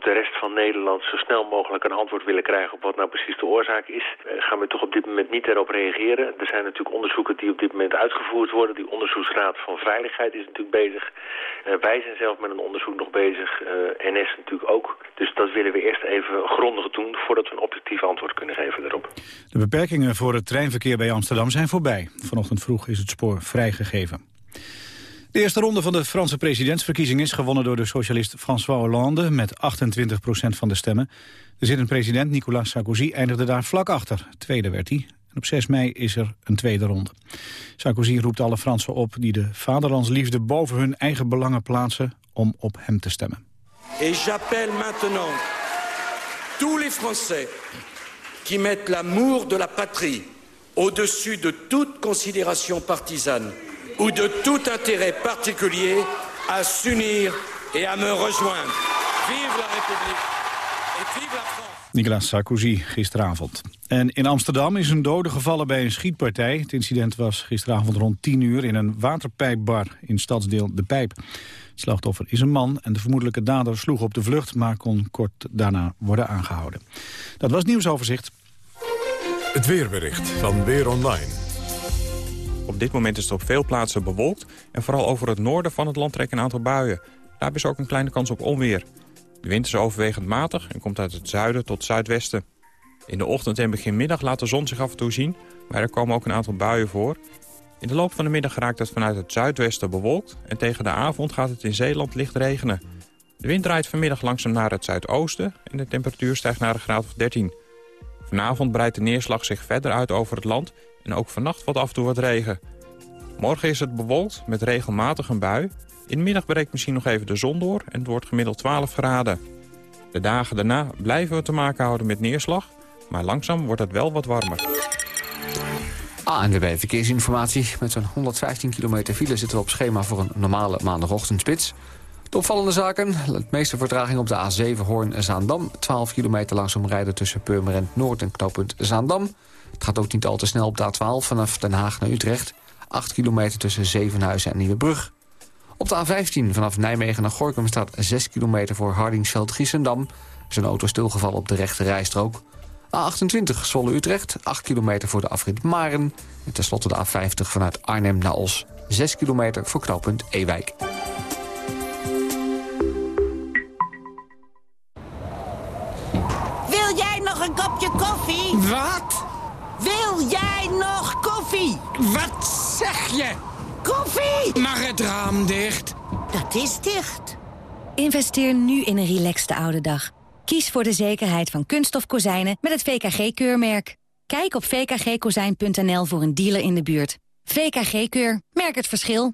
de rest van Nederland zo snel mogelijk een antwoord willen krijgen op wat nou precies de oorzaak is, gaan we toch op dit moment niet erop reageren. Er zijn natuurlijk onderzoeken die op dit moment uitgevoerd worden. Die onderzoeksraad van Veiligheid is natuurlijk bezig. Uh, wij zijn zelf met een onderzoek nog bezig. Uh, NS natuurlijk ook. Dus dat willen we eerst even grondig doen voordat we een objectief antwoord kunnen geven daarop. De beperkingen voor het treinverkeer bij Amsterdam zijn voorbij. Vanochtend vroeg is het spoor vrijgegeven. De eerste ronde van de Franse presidentsverkiezing is gewonnen door de socialist François Hollande met 28% van de stemmen. De zittend president Nicolas Sarkozy eindigde daar vlak achter. Tweede werd hij. En op 6 mei is er een tweede ronde. Sarkozy roept alle Fransen op die de vaderlandsliefde boven hun eigen belangen plaatsen om op hem te stemmen. Et j'appelle maintenant tous les Français qui mettent l'amour de la patrie au-dessus de toute considération partisane ou de tout intérêt particulier à s'unir et à me rejoindre. Vive la République et vive la France. Nicolas Sarkozy gisteravond. En in Amsterdam is een dode gevallen bij een schietpartij. Het incident was gisteravond rond 10 uur in een waterpijpbar in stadsdeel De Pijp. Het slachtoffer is een man en de vermoedelijke dader sloeg op de vlucht... maar kon kort daarna worden aangehouden. Dat was het nieuwsoverzicht. Het weerbericht van Weer Online. Op dit moment is het op veel plaatsen bewolkt... en vooral over het noorden van het land trekken een aantal buien. Daar is ook een kleine kans op onweer. De wind is overwegend matig en komt uit het zuiden tot zuidwesten. In de ochtend en begin middag laat de zon zich af en toe zien... maar er komen ook een aantal buien voor. In de loop van de middag raakt het vanuit het zuidwesten bewolkt... en tegen de avond gaat het in Zeeland licht regenen. De wind draait vanmiddag langzaam naar het zuidoosten... en de temperatuur stijgt naar een graad of 13. Vanavond breidt de neerslag zich verder uit over het land... en ook vannacht wat af en toe wat regen. Morgen is het bewolkt met regelmatig een bui... In de middag breekt misschien nog even de zon door en het wordt gemiddeld 12 graden. De dagen daarna blijven we te maken houden met neerslag, maar langzaam wordt het wel wat warmer. ANWB Verkeersinformatie. Met zo'n 115 kilometer file zitten we op schema voor een normale maandagochtendspits. De opvallende zaken, het meeste vertraging op de A7 Hoorn-Zaandam. 12 kilometer langzaam rijden tussen Purmerend Noord en knooppunt Zaandam. Het gaat ook niet al te snel op de A12 vanaf Den Haag naar Utrecht. 8 kilometer tussen Zevenhuizen en Nieuwebrug. Op de A15 vanaf Nijmegen naar Gorkum staat 6 kilometer voor Hardingsveld-Giessendam. Een auto stilgevallen op de rechte rijstrook. A28 Zwolle-Utrecht, 8 kilometer voor de afrit Maren. En tenslotte de A50 vanuit Arnhem naar Os, 6 kilometer voor knooppunt Ewijk. Nog een kopje koffie? Wat? Wil jij nog koffie? Wat zeg je? Koffie! Mag het raam dicht? Dat is dicht. Investeer nu in een relaxte oude dag. Kies voor de zekerheid van kunststof kozijnen met het VKG-keurmerk. Kijk op vkgkozijn.nl voor een dealer in de buurt. VKG-keur. Merk het verschil.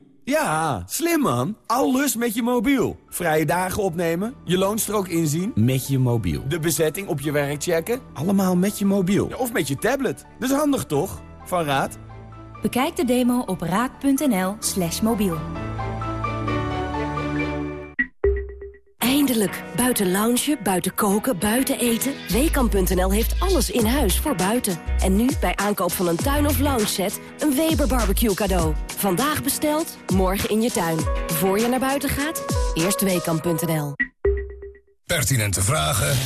Ja, slim man. Alles met je mobiel. Vrije dagen opnemen, je loonstrook inzien. Met je mobiel. De bezetting op je werk checken. Allemaal met je mobiel. Ja, of met je tablet. Dat is handig toch? Van Raad. Bekijk de demo op raad.nl slash mobiel. Eindelijk. Buiten loungen, buiten koken, buiten eten. Weekamp.nl heeft alles in huis voor buiten. En nu bij aankoop van een tuin- of lounge set een Weber barbecue cadeau. Vandaag besteld, morgen in je tuin. Voor je naar buiten gaat, eerst Weekamp.nl. Pertinente vragen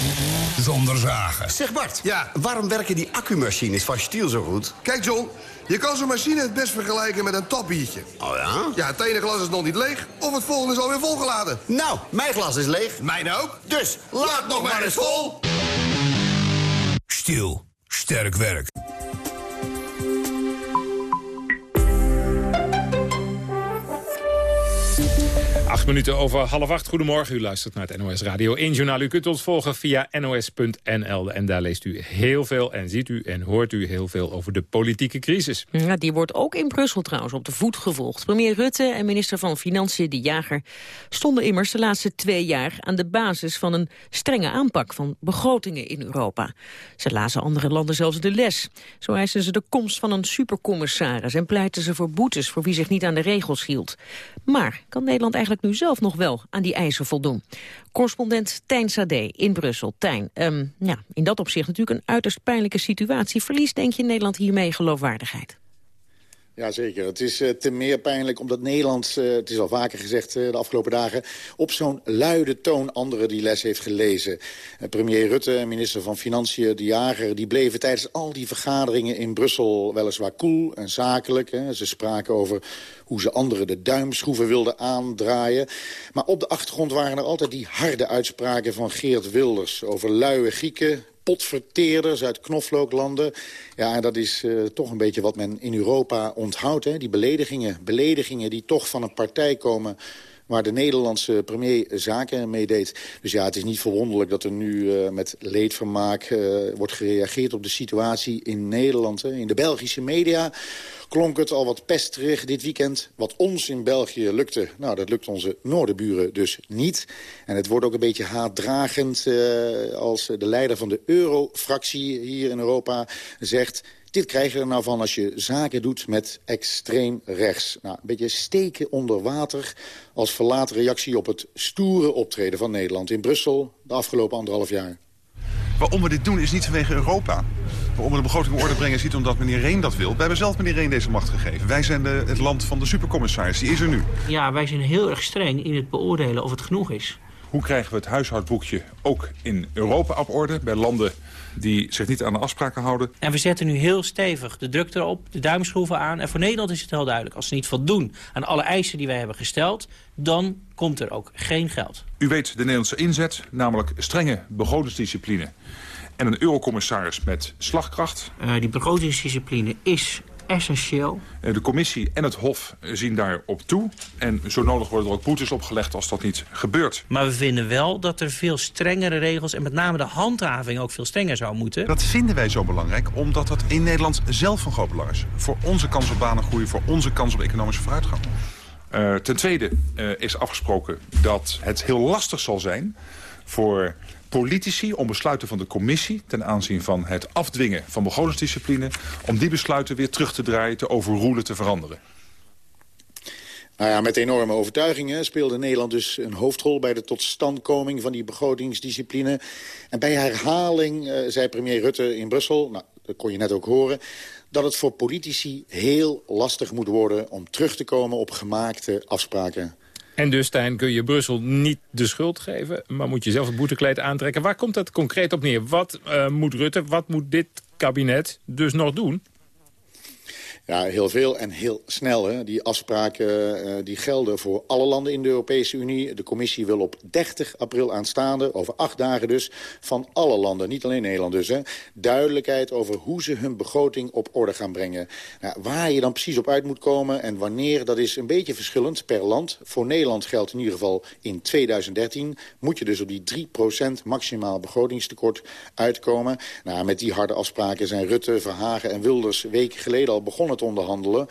zonder zagen. Zeg Bart, ja. waarom werken die accumachines van Stiel zo goed? Kijk John, je kan zo'n machine het best vergelijken met een tapbiertje. Oh ja? Ja, het ene glas is nog niet leeg of het volgende is alweer volgeladen. Nou, mijn glas is leeg. Mijn ook. Dus, laat, nog maar eens vol. Stiel, sterk werk. Minuten over half acht. Goedemorgen, u luistert naar het NOS Radio 1 Journaal. U kunt ons volgen via nos.nl. En daar leest u heel veel en ziet u en hoort u heel veel over de politieke crisis. Ja, die wordt ook in Brussel trouwens op de voet gevolgd. Premier Rutte en minister van Financiën De Jager stonden immers de laatste twee jaar aan de basis van een strenge aanpak van begrotingen in Europa. Ze lazen andere landen zelfs de les. Zo eisen ze de komst van een supercommissaris en pleiten ze voor boetes voor wie zich niet aan de regels hield. Maar kan Nederland eigenlijk nu zelf nog wel aan die eisen voldoen. Correspondent Tijn Sade in Brussel. Tijn, um, ja, in dat opzicht natuurlijk een uiterst pijnlijke situatie. Verliest denk je Nederland hiermee geloofwaardigheid? Ja, zeker. Het is uh, te meer pijnlijk omdat Nederland, uh, het is al vaker gezegd uh, de afgelopen dagen... op zo'n luide toon anderen die les heeft gelezen. premier Rutte minister van Financiën, De Jager... die bleven tijdens al die vergaderingen in Brussel weliswaar koel en zakelijk. Hè. Ze spraken over hoe ze anderen de duimschroeven wilden aandraaien. Maar op de achtergrond waren er altijd die harde uitspraken van Geert Wilders... over luie Grieken, potverteerders uit knoflooklanden. Ja, en dat is uh, toch een beetje wat men in Europa onthoudt. Hè? Die beledigingen, beledigingen die toch van een partij komen waar de Nederlandse premier zaken mee deed. Dus ja, het is niet verwonderlijk dat er nu uh, met leedvermaak uh, wordt gereageerd op de situatie in Nederland. Hè. In de Belgische media klonk het al wat pesterig dit weekend. Wat ons in België lukte, nou, dat lukt onze noordenburen dus niet. En het wordt ook een beetje haatdragend uh, als de leider van de Euro-fractie hier in Europa zegt... Dit krijg je er nou van als je zaken doet met extreem rechts. Nou, een beetje steken onder water als verlaten reactie op het stoere optreden van Nederland in Brussel de afgelopen anderhalf jaar. Waarom we dit doen is niet vanwege Europa. Waarom we de begroting in orde brengen is niet omdat meneer Reen dat wil. Wij hebben zelf meneer Reen deze macht gegeven. Wij zijn de, het land van de supercommissaris. Die is er nu. Ja, wij zijn heel erg streng in het beoordelen of het genoeg is. Hoe krijgen we het huishoudboekje ook in Europa op orde... bij landen die zich niet aan de afspraken houden? En we zetten nu heel stevig de druk erop, de duimschroeven aan. En voor Nederland is het heel duidelijk. Als ze niet voldoen aan alle eisen die wij hebben gesteld... dan komt er ook geen geld. U weet de Nederlandse inzet, namelijk strenge begrotingsdiscipline... en een eurocommissaris met slagkracht. Uh, die begrotingsdiscipline is essentieel. De commissie en het Hof zien daarop toe. En zo nodig worden er ook boetes opgelegd als dat niet gebeurt. Maar we vinden wel dat er veel strengere regels... en met name de handhaving ook veel strenger zou moeten. Dat vinden wij zo belangrijk, omdat dat in Nederland zelf van groot belang is. Voor onze kans op banengroei, voor onze kans op economische vooruitgang. Uh, ten tweede uh, is afgesproken dat het heel lastig zal zijn... voor politici om besluiten van de commissie... ten aanzien van het afdwingen van begrotingsdiscipline... om die besluiten weer terug te draaien, te overroelen, te veranderen. Nou ja, met enorme overtuigingen speelde Nederland dus een hoofdrol... bij de totstandkoming van die begrotingsdiscipline. En bij herhaling uh, zei premier Rutte in Brussel... nou, dat kon je net ook horen dat het voor politici heel lastig moet worden... om terug te komen op gemaakte afspraken. En dus, kun je Brussel niet de schuld geven... maar moet je zelf het boetekleed aantrekken. Waar komt dat concreet op neer? Wat uh, moet Rutte, wat moet dit kabinet dus nog doen? Ja, heel veel en heel snel. Hè. Die afspraken uh, die gelden voor alle landen in de Europese Unie. De commissie wil op 30 april aanstaande, over acht dagen dus... van alle landen, niet alleen Nederland dus... Hè, duidelijkheid over hoe ze hun begroting op orde gaan brengen. Nou, waar je dan precies op uit moet komen en wanneer... dat is een beetje verschillend per land. Voor Nederland geldt in ieder geval in 2013... moet je dus op die 3% maximaal begrotingstekort uitkomen. Nou, met die harde afspraken zijn Rutte, Verhagen en Wilders... weken geleden al begonnen onderhandelen.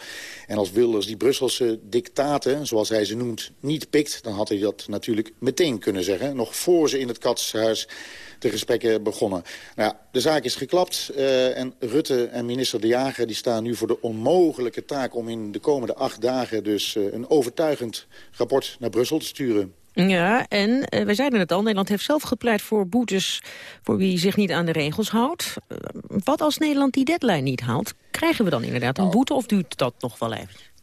En als Wilders die Brusselse dictaten, zoals hij ze noemt, niet pikt... dan had hij dat natuurlijk meteen kunnen zeggen. Nog voor ze in het katshuis de gesprekken begonnen. Nou ja, de zaak is geklapt uh, en Rutte en minister De Jager... die staan nu voor de onmogelijke taak om in de komende acht dagen... dus uh, een overtuigend rapport naar Brussel te sturen. Ja, en uh, wij zeiden het al, Nederland heeft zelf gepleit voor boetes voor wie zich niet aan de regels houdt. Uh, wat als Nederland die deadline niet haalt? Krijgen we dan inderdaad een boete of duurt dat nog wel even?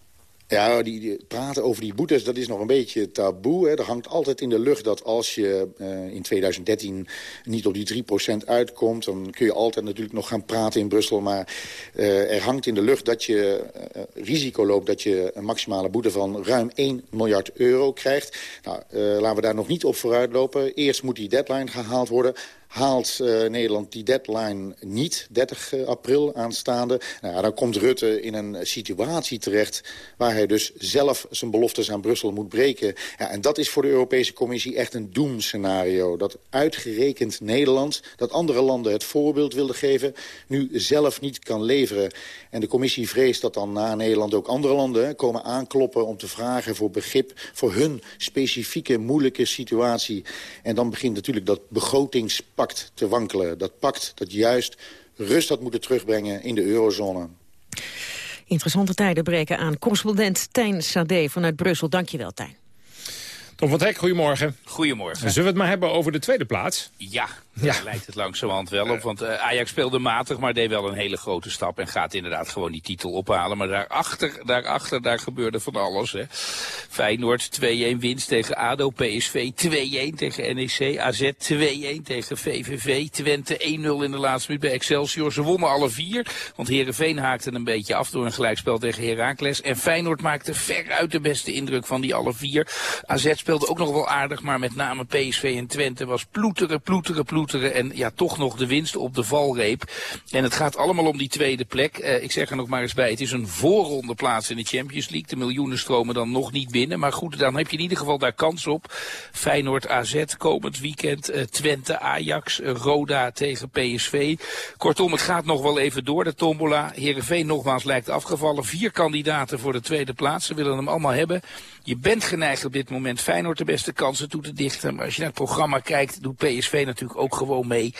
Ja, die, praten over die boetes, dat is nog een beetje taboe. Hè. Er hangt altijd in de lucht dat als je uh, in 2013 niet op die 3% uitkomt... dan kun je altijd natuurlijk nog gaan praten in Brussel. Maar uh, er hangt in de lucht dat je uh, risico loopt... dat je een maximale boete van ruim 1 miljard euro krijgt. Nou, laten we daar nog niet op vooruitlopen. Eerst moet die deadline gehaald worden haalt uh, Nederland die deadline niet, 30 april aanstaande... Nou, dan komt Rutte in een situatie terecht... waar hij dus zelf zijn beloftes aan Brussel moet breken. Ja, en dat is voor de Europese Commissie echt een doemscenario. Dat uitgerekend Nederland, dat andere landen het voorbeeld wilden geven... nu zelf niet kan leveren. En de Commissie vreest dat dan na Nederland ook andere landen komen aankloppen... om te vragen voor begrip voor hun specifieke moeilijke situatie. En dan begint natuurlijk dat begrotings pact te wankelen. Dat pact dat juist rust had moeten terugbrengen in de eurozone. Interessante tijden breken aan. Correspondent Tijn Sade vanuit Brussel. Dankjewel, Tijn. Tom van Hek, goedemorgen. Goedemorgen. Zullen we het maar hebben over de tweede plaats? Ja, ja. lijkt het langzamerhand wel op. Want uh, Ajax speelde matig, maar deed wel een hele grote stap. En gaat inderdaad gewoon die titel ophalen. Maar daarachter, daarachter daar gebeurde van alles. Hè. Feyenoord 2-1 winst tegen ADO. PSV 2-1 tegen NEC. AZ 2-1 tegen VVV. Twente 1-0 in de laatste minuut bij Excelsior. Ze wonnen alle vier. Want Herenveen haakte een beetje af door een gelijkspel tegen Heracles. En Feyenoord maakte veruit de beste indruk van die alle vier. AZ speelde ook nog wel aardig. Maar met name PSV en Twente was ploeteren, ploeteren, ploeteren en ja, toch nog de winst op de valreep. En het gaat allemaal om die tweede plek. Eh, ik zeg er nog maar eens bij, het is een voorronde plaats in de Champions League. De miljoenen stromen dan nog niet binnen. Maar goed, dan heb je in ieder geval daar kans op. Feyenoord AZ komend weekend, eh, Twente Ajax, eh, Roda tegen PSV. Kortom, het gaat nog wel even door, de tombola. Heerenveen nogmaals lijkt afgevallen. Vier kandidaten voor de tweede plaats. Ze willen hem allemaal hebben. Je bent geneigd op dit moment Feyenoord de beste kansen toe te dichten. Maar als je naar het programma kijkt, doet PSV natuurlijk ook gewoon mee.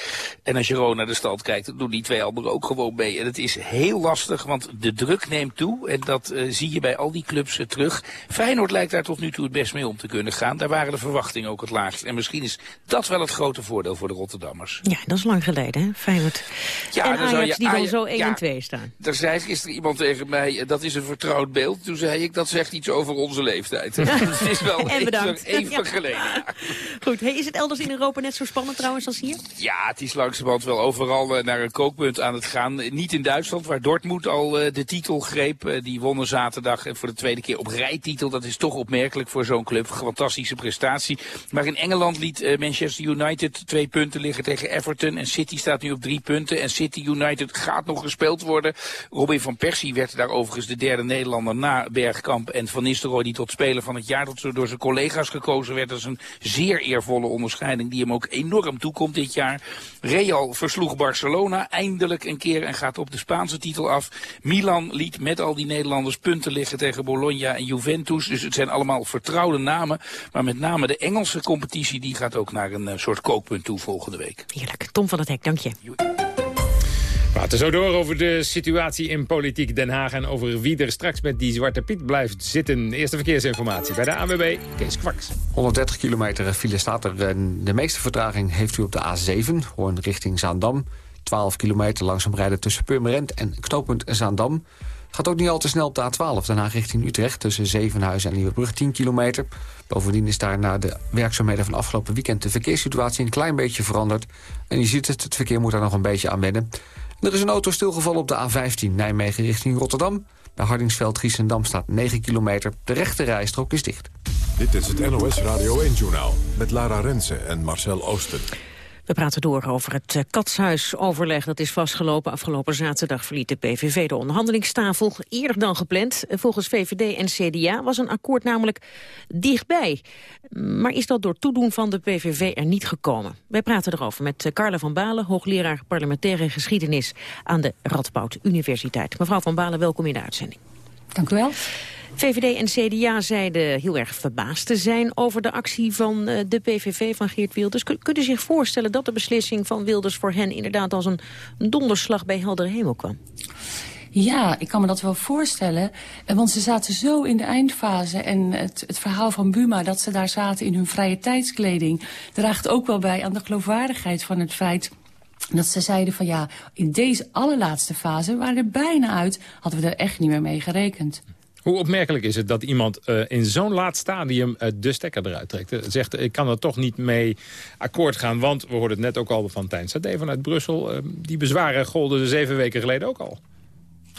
En als je gewoon naar de stand kijkt, dan doen die twee anderen ook gewoon mee. En het is heel lastig, want de druk neemt toe. En dat eh, zie je bij al die clubs eh, terug. Feyenoord lijkt daar tot nu toe het best mee om te kunnen gaan. Daar waren de verwachtingen ook het laagst. En misschien is dat wel het grote voordeel voor de Rotterdammers. Ja, dat is lang geleden, hè? Feyenoord. Ja, en dan zou je- die dan zo 1 ja. en 2 staan. Er zei gisteren iemand tegen mij, eh, dat is een vertrouwd beeld. Toen zei ik, dat zegt iets over onze leeftijd. [LAUGHS] het is wel En [LAUGHS] even, bedankt. even geleden. ja. Goed, hey, is het elders in Europa net zo spannend trouwens als Ja, het is langzamerhand wel overal eh, naar een kookpunt aan het gaan. Niet in Duitsland, waar Dortmund al eh, de titel greep. Eh, die wonnen zaterdag en voor de tweede keer op rijtitel. Dat is toch opmerkelijk voor zo'n club. Fantastische prestatie. Maar in Engeland liet Manchester United twee punten liggen tegen Everton. En City staat nu op drie punten. En City United gaat nog gespeeld worden. Robin van Persie werd daar overigens de derde Nederlander na Bergkamp en Van Nistelrooy. Die tot speler van het jaar tot door zijn collega's gekozen werd. Dat is een zeer eervolle onderscheiding die hem ook enorm toekomt dit jaar. Real versloeg Barcelona eindelijk een keer en gaat op de Spaanse titel af. Milan liet met al die Nederlanders punten liggen tegen Bologna en Juventus. Dus het zijn allemaal vertrouwde namen. Maar met name de Engelse competitie die gaat ook naar een eh, soort kookpunt toe volgende week. Heerlijk. Tom van het Hek, dank je. We praten zo door over de situatie in politiek Den Haag... en over wie er straks met die Zwarte Piet blijft zitten. Eerste verkeersinformatie bij de ANWB, Kees Kwaks. 130 kilometer file staat er. De meeste vertraging heeft u op de A7, Hoorn richting Zaandam. 12 kilometer langzaam rijden tussen Purmerend en knooppunt Zaandam. Gaat ook niet al te snel op de A12, daarna richting Utrecht... tussen Zevenhuizen en Nieuwebrug, 10 kilometer. Bovendien is daar na de werkzaamheden van afgelopen weekend... de verkeerssituatie een klein beetje veranderd. En je ziet het, het verkeer moet daar nog een beetje aan wennen. Er is een auto stilgevallen op de A15, Nijmegen richting Rotterdam. Bij Hardingsveld, Giessendam staat 9 kilometer. De rechte rijstrook is dicht. Dit is het NOS Radio 1-journaal met Lara Rensen en Marcel Oosten. We praten door over het eh, katshuisoverleg. Dat is vastgelopen. Afgelopen zaterdag verliet de PVV de onderhandelingstafel. Eerder dan gepland. Volgens VVD en CDA was een akkoord namelijk dichtbij. Maar is dat door toedoen van de PVV er niet gekomen? Wij praten erover met eh, Carla van Balen, hoogleraar parlementaire geschiedenis aan de Radboud Universiteit. Mevrouw van Balen, welkom in de uitzending. Dank u wel. VVD en CDA zeiden heel erg verbaasd te zijn over de actie van eh, de PVV van Geert Wilders. Kun- Kunt u zich voorstellen dat de beslissing van Wilders voor hen inderdaad als een donderslag bij heldere hemel kwam? Ja, ik kan me dat wel voorstellen. Eh, Want ze zaten zo in de eindfase. En het, het verhaal van Buma, dat ze daar zaten in hun vrije tijdskleding... draagt ook wel bij aan de geloofwaardigheid van het feit... dat ze zeiden van ja, in deze allerlaatste fase waren we er bijna uit... hadden we er echt niet meer mee gerekend. Hoe opmerkelijk is het dat iemand eh, in zo'n laat stadium eh, de stekker eruit trekt? Eh, Zegt, ik kan er toch niet mee akkoord gaan, want we hoorden het net ook al van Tijn Sade vanuit Brussel. die bezwaren golden zeven weken geleden ook al.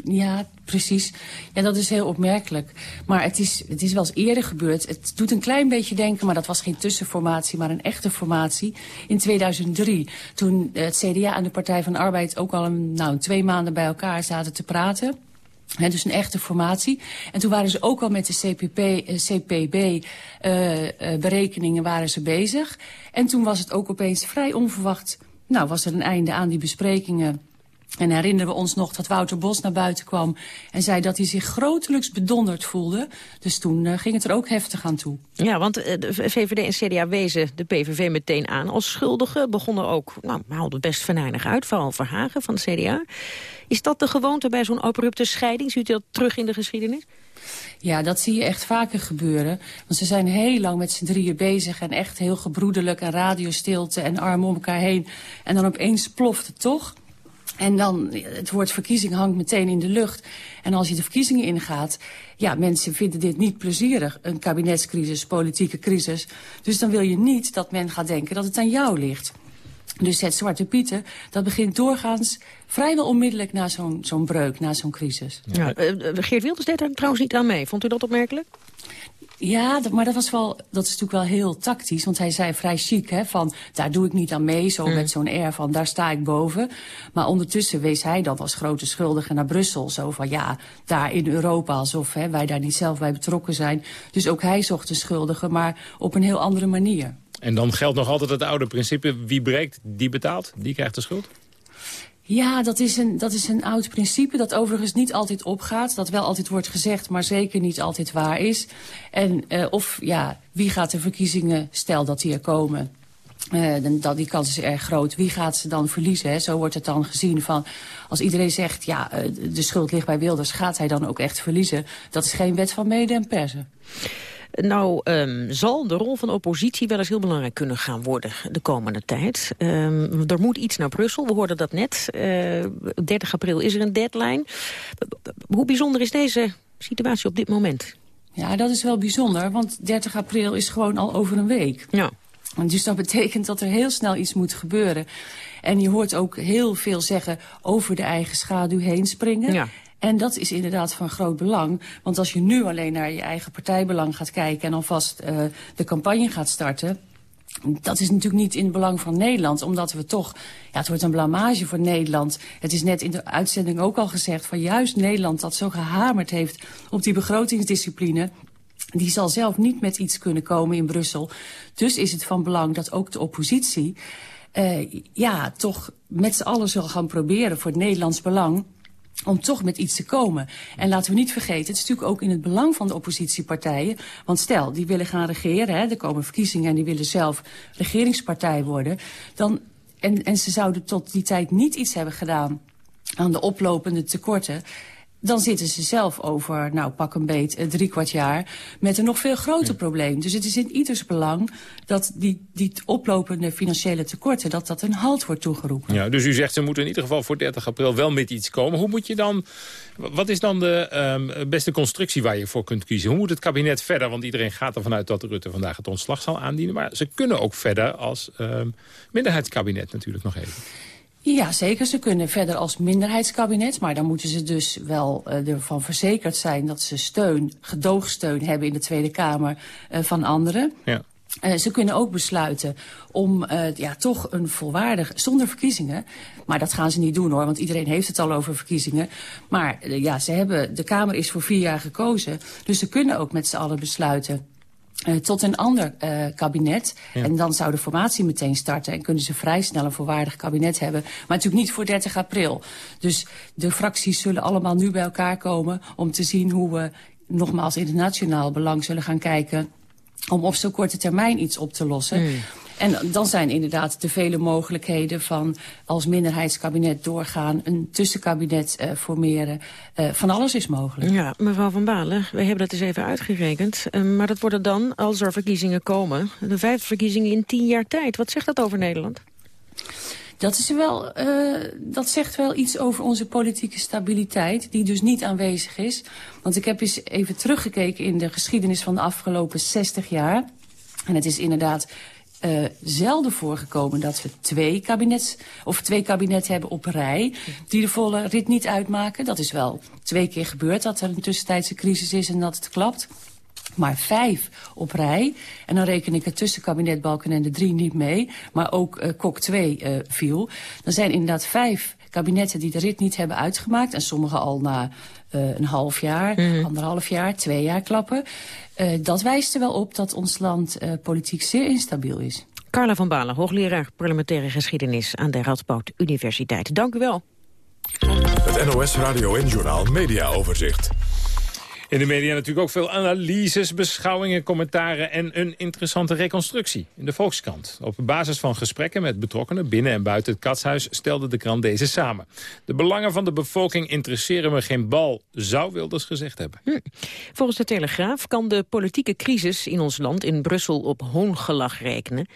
Ja, precies. Ja, dat is heel opmerkelijk. Maar het is, het is wel eens eerder gebeurd. Het doet een klein beetje denken, maar dat was geen tussenformatie... maar een echte formatie. In 2003, toen het CDA en de Partij van Arbeid... ook al een, nou, twee maanden bij elkaar zaten te praten... Dus een echte formatie. En toen waren ze ook al met de CPP, eh, CPB-berekeningen waren ze bezig. En toen was het ook opeens vrij onverwacht... nou, was er een einde aan die besprekingen... En herinneren we ons nog dat Wouter Bos naar buiten kwam... en zei dat hij zich grotelijks bedonderd voelde. Dus toen eh, ging het er ook heftig aan toe. Ja, want eh, de VVD en CDA wezen de PVV meteen aan als schuldige. Begonnen ook, nou, haalde best venijnig uit, vooral Verhagen van de CDA. Is dat de gewoonte bij zo'n abrupte scheiding? Ziet u dat terug in de geschiedenis? Ja, dat zie je echt vaker gebeuren. Want ze zijn heel lang met z'n drieën bezig... en echt heel gebroederlijk en radiostilte en armen om elkaar heen. En dan opeens ploft het toch... En dan, het woord verkiezing hangt meteen in de lucht. En als je de verkiezingen ingaat, ja, mensen vinden dit niet plezierig. Een kabinetscrisis, politieke crisis. Dus dan wil je niet dat men gaat denken dat het aan jou ligt. Dus het Zwarte Pieten, dat begint doorgaans vrijwel onmiddellijk na zo'n zo'n breuk, na zo'n crisis. Ja. eh, Geert Wilders deed daar trouwens niet aan mee. Vond u dat opmerkelijk? Ja, dat, maar dat, was wel, dat is natuurlijk wel heel tactisch. Want hij zei vrij chic, hè, van daar doe ik niet aan mee. Zo Mm. met zo'n air van daar sta ik boven. Maar ondertussen wees hij dan als grote schuldige naar Brussel. Zo van ja, daar in Europa, alsof hè, wij daar niet zelf bij betrokken zijn. Dus ook hij zocht een schuldige, maar op een heel andere manier. En dan geldt nog altijd het oude principe, wie breekt, die betaalt, die krijgt de schuld. Ja, dat is, een, dat is een oud principe dat overigens niet altijd opgaat. Dat wel altijd wordt gezegd, maar zeker niet altijd waar is. En eh, of, ja, wie gaat de verkiezingen, stel dat die er komen... eh, dan, die kans is erg groot. Wie gaat ze dan verliezen? Zo wordt het dan gezien van... als iedereen zegt, ja, eh, de schuld ligt bij Wilders... gaat hij dan ook echt verliezen? Dat is geen wet van mede en persen. Nou, ehm, zal de rol van oppositie wel eens heel belangrijk kunnen gaan worden de komende tijd. Ehm, er moet iets naar Brussel, we hoorden dat net. Eh 30 april is er een deadline. Hoe bijzonder is deze situatie op dit moment? Ja, dat is wel bijzonder, want 30 april is gewoon al over een week. Ja. Dus dat betekent dat er heel snel iets moet gebeuren. En je hoort ook heel veel zeggen over de eigen schaduw heen springen. Ja. En dat is inderdaad van groot belang. Want als je nu alleen naar je eigen partijbelang gaat kijken... en alvast uh, de campagne gaat starten... Dat is natuurlijk niet in het belang van Nederland, omdat we toch... Ja, het wordt een blamage voor Nederland. Het is net in de uitzending ook al gezegd... van juist Nederland dat zo gehamerd heeft op die begrotingsdiscipline... die zal zelf niet met iets kunnen komen in Brussel. Dus is het van belang dat ook de oppositie... Uh, ja, toch met z'n allen zal gaan proberen voor het Nederlands belang om toch met iets te komen. En laten we niet vergeten, het is natuurlijk ook in het belang van de oppositiepartijen. Want stel, die willen gaan regeren, hè, er komen verkiezingen... en die willen zelf regeringspartij worden. Dan, en, en ze zouden tot die tijd niet iets hebben gedaan aan de oplopende tekorten dan zitten ze zelf over, nou pak een beet, drie kwart jaar... met een nog veel groter ja. probleem. Dus het is in ieders belang dat die, die oplopende financiële tekorten... dat dat een halt wordt toegeroepen. Ja, dus u zegt ze moeten in ieder geval voor 30 april wel met iets komen. Hoe moet je dan, wat is dan de um, beste constructie waar je voor kunt kiezen? Hoe moet het kabinet verder? Want iedereen gaat ervan uit dat Rutte vandaag het ontslag zal aandienen. Maar ze kunnen ook verder als um, minderheidskabinet natuurlijk nog even. Ja, zeker. Ze kunnen verder als minderheidskabinet. Maar dan moeten ze dus wel uh, ervan verzekerd zijn dat ze steun, gedoogsteun hebben in de Tweede Kamer uh, van anderen. Ja. Uh, ze kunnen ook besluiten om uh, ja, toch een volwaardig, zonder verkiezingen. Maar dat gaan ze niet doen hoor, want iedereen heeft het al over verkiezingen. Maar uh, ja, ze hebben, de Kamer is voor vier jaar gekozen. Dus ze kunnen ook met z'n allen besluiten uh, tot een ander uh, kabinet. Ja. En dan zou de formatie meteen starten. En kunnen ze vrij snel een volwaardig kabinet hebben. Maar natuurlijk niet voor 30 april. Dus de fracties zullen allemaal nu bij elkaar komen... om te zien hoe we nogmaals in het nationaal belang zullen gaan kijken... om op zo'n korte termijn iets op te lossen... Hmm. Mm. En dan zijn inderdaad de vele mogelijkheden van als minderheidskabinet doorgaan... een tussenkabinet uh, formeren. Uh, van alles is mogelijk. Ja, mevrouw Van Balen, we hebben dat eens even uitgerekend. Uh, maar dat worden dan, als er verkiezingen komen... de vijf verkiezingen in tien jaar tijd. Wat zegt dat over Nederland? Dat, is wel, uh, dat zegt wel iets over onze politieke stabiliteit, die dus niet aanwezig is. Want ik heb eens even teruggekeken in de geschiedenis van de afgelopen 60 jaar. En het is inderdaad uh, zelden voorgekomen dat we twee kabinets of twee kabinetten hebben op rij die de volle rit niet uitmaken. Dat is wel twee keer gebeurd dat er een tussentijdse crisis is en dat het klapt. Maar vijf op rij. En dan reken ik het tussenkabinet Balkenende 3 niet mee. Maar ook uh, Kok 2 uh, viel. Dan zijn inderdaad vijf kabinetten die de rit niet hebben uitgemaakt. En sommige al na uh, een half jaar, mm. anderhalf jaar, twee jaar klappen. Uh, dat wijst er wel op dat ons land uh, politiek zeer instabiel is. Carla van Balen, hoogleraar parlementaire geschiedenis aan de Radboud Universiteit. Dank u wel. Het NOS Radio en Journaal Media Overzicht. In de media natuurlijk ook veel analyses, beschouwingen, commentaren en een interessante reconstructie in de Volkskrant. Op basis van gesprekken met betrokkenen binnen en buiten het katshuis stelde de krant deze samen. De belangen van de bevolking interesseren me geen bal, zou Wilders gezegd hebben. Hm. Volgens de Telegraaf kan de politieke crisis in ons land in Brussel op hoongelach rekenen.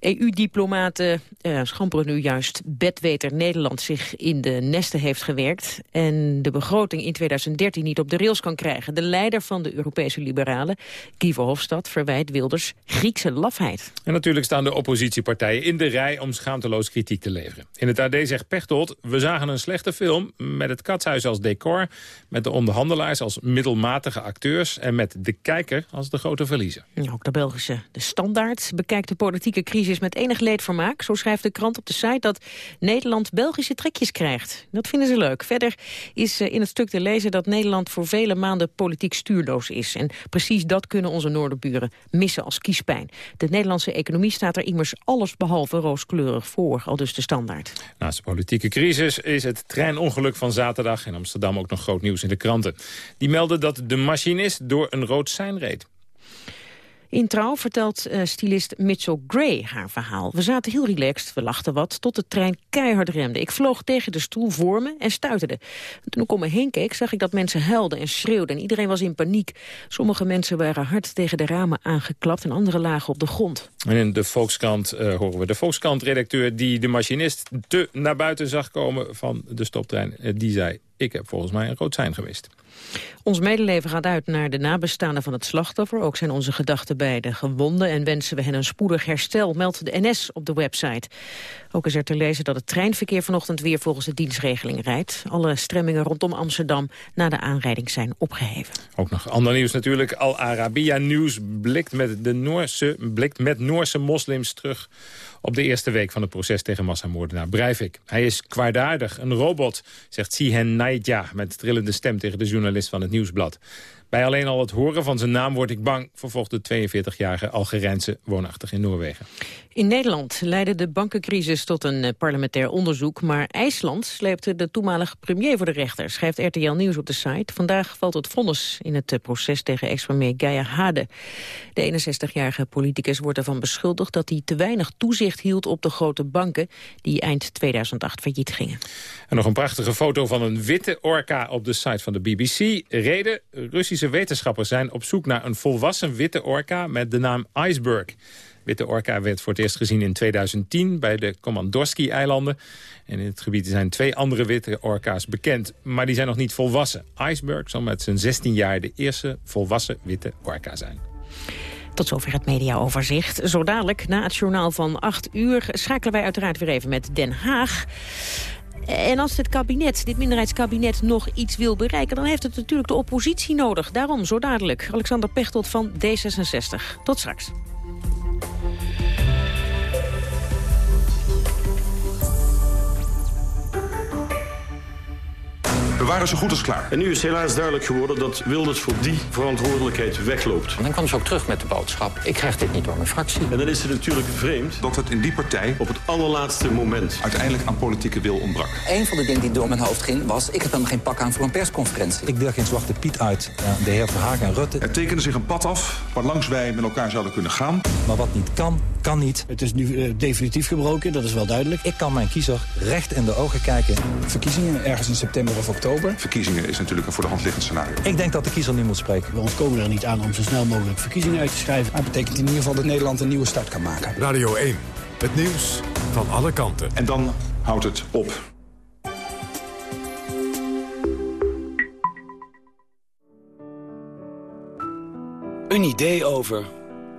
EU-diplomaten uh, schamperen nu juist bedweter Nederland zich in de nesten heeft gewerkt en de begroting in 2013 niet op de rails kan krijgen. De leider van de Europese liberalen, Guy Verhofstadt, verwijt Wilders Griekse lafheid. En natuurlijk staan de oppositiepartijen in de rij om schaamteloos kritiek te leveren. In het AD zegt Pechtold, we zagen een slechte film met het katshuis als decor, met de onderhandelaars als middelmatige acteurs en met de kijker als de grote verliezer. Ook de Belgische De Standaard bekijkt de politieke crisis met enig leedvermaak. Zo schrijft de krant op de site dat Nederland Belgische trekjes krijgt. Dat vinden ze leuk. Verder is eh, in het stuk te lezen dat Nederland voor vele maanden politiek stuurloos is. En precies dat kunnen onze noorderburen missen als kiespijn. De Nederlandse economie staat er immers alles behalve rooskleurig voor, al dus de standaard. Naast de politieke crisis is het treinongeluk van zaterdag in Amsterdam ook nog groot nieuws in de kranten. Die melden dat de machinist door een rood sein reed. In Trouw vertelt uh, stylist Mitchell Gray haar verhaal. We zaten heel relaxed, we lachten wat, tot de trein keihard remde. Ik vloog tegen de stoel voor me en stuiterde. toen ik om me heen keek, zag ik dat mensen huilden en schreeuwden. En iedereen was in paniek. Sommige mensen waren hard tegen de ramen aangeklapt... en andere lagen op de grond. En in de Volkskrant uh, horen we de Volkskrant-redacteur... die de machinist te naar buiten zag komen van de stoptrein. Uh, die zei, ik heb volgens mij een rood sein gemist. Ons medeleven gaat uit naar de nabestaanden van het slachtoffer. Ook zijn onze gedachten bij de gewonden en wensen we hen een spoedig herstel, meldt de NS op de website. Ook is er te lezen dat het treinverkeer vanochtend weer volgens de dienstregeling rijdt. Alle stremmingen rondom Amsterdam na de aanrijding zijn opgeheven. Ook nog ander nieuws natuurlijk. Al Arabiya News blikt met, de Noorse, blikt met Noorse moslims terug op de eerste week van het proces tegen massamoordenaar Breivik. Hij is kwaadaardig, een robot, zegt Sihen Naidja met trillende stem tegen de journalist van het Nieuwsblad. Bij alleen al het horen van zijn naam word ik bang, vervolgt de 42-jarige Algerijnse woonachtig in Noorwegen. In Nederland leidde de bankencrisis tot een eh, parlementair onderzoek, maar IJsland sleepte de toenmalige premier voor de rechter, schrijft RTL Nieuws op de site. Vandaag valt het vonnis in het eh, proces tegen ex-premier Geir Hade. De 61-jarige politicus wordt ervan beschuldigd dat hij te weinig toezicht hield op de grote banken die eind 2008 failliet gingen. En nog een prachtige foto van een witte orka op de site van de BBC. Reden, Russische wetenschappers zijn op zoek naar een volwassen witte orka met de naam Iceberg. Witte orka werd voor het eerst gezien in 2010 bij de Komandorski-eilanden. En in het gebied zijn twee andere witte orka's bekend, maar die zijn nog niet volwassen. Iceberg zal met zijn 16 jaar de eerste volwassen witte orka zijn. Tot zover het mediaoverzicht. Zo dadelijk, na het journaal van 8 uur, schakelen wij uiteraard weer even met Den Haag. En als het kabinet, dit minderheidskabinet, nog iets wil bereiken... dan heeft het natuurlijk de oppositie nodig. Daarom, zo dadelijk, Alexander Pechtold van D66. Tot straks. We waren zo goed als klaar. En nu is helaas duidelijk geworden dat Wilders voor die verantwoordelijkheid wegloopt. En dan kwam ze ook terug met de boodschap, ik krijg dit niet door mijn fractie. En dan is het natuurlijk vreemd... dat het in die partij op het allerlaatste moment... uiteindelijk aan politieke wil ontbrak. Een van de dingen die door mijn hoofd ging was... ik heb hem geen pak aan voor een persconferentie. Ik deel geen zwarte piet uit aan de heer Verhagen en Rutte. Er tekende zich een pad af waarlangs wij met elkaar zouden kunnen gaan. Maar wat niet kan, kan niet. Het is nu uh, definitief gebroken, dat is wel duidelijk. Ik kan mijn kiezer recht in de ogen kijken. Verkiezingen ergens in september of oktober. Verkiezingen is natuurlijk een voor de hand liggend scenario. Ik denk dat de kiezer nu moet spreken. We ontkomen er niet aan om zo snel mogelijk verkiezingen uit te schrijven. Dat betekent in ieder geval dat Nederland een nieuwe start kan maken. Radio 1, het nieuws van alle kanten. En dan houdt het op. Een idee over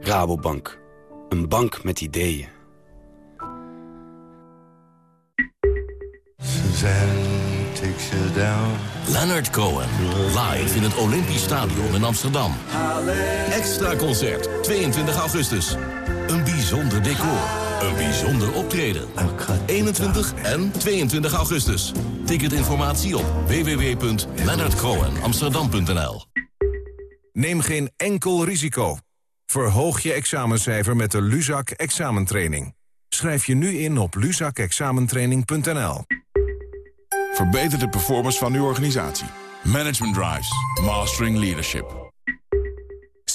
Rabobank. Een bank met ideeën. Leonard Cohen, live in het Olympisch Stadion in Amsterdam. Extra concert, 22 augustus. Een bijzonder decor, een bijzonder optreden. 21 en 22 augustus. Ticketinformatie op www.leonardcohenamsterdam.nl Neem geen enkel risico. Verhoog je examencijfer met de Luzak examentraining. Schrijf je nu in op luzakexamentraining.nl. Verbeter de performance van uw organisatie. Management Drives. Mastering Leadership.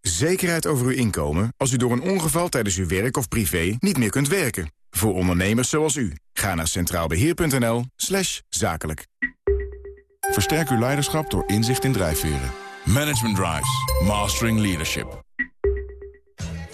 Zekerheid over uw inkomen als u door een ongeval tijdens uw werk of privé niet meer kunt werken. Voor ondernemers zoals u. Ga naar centraalbeheer.nl slash zakelijk. Versterk uw leiderschap door inzicht in drijfveren. Management Drives. Mastering Leadership.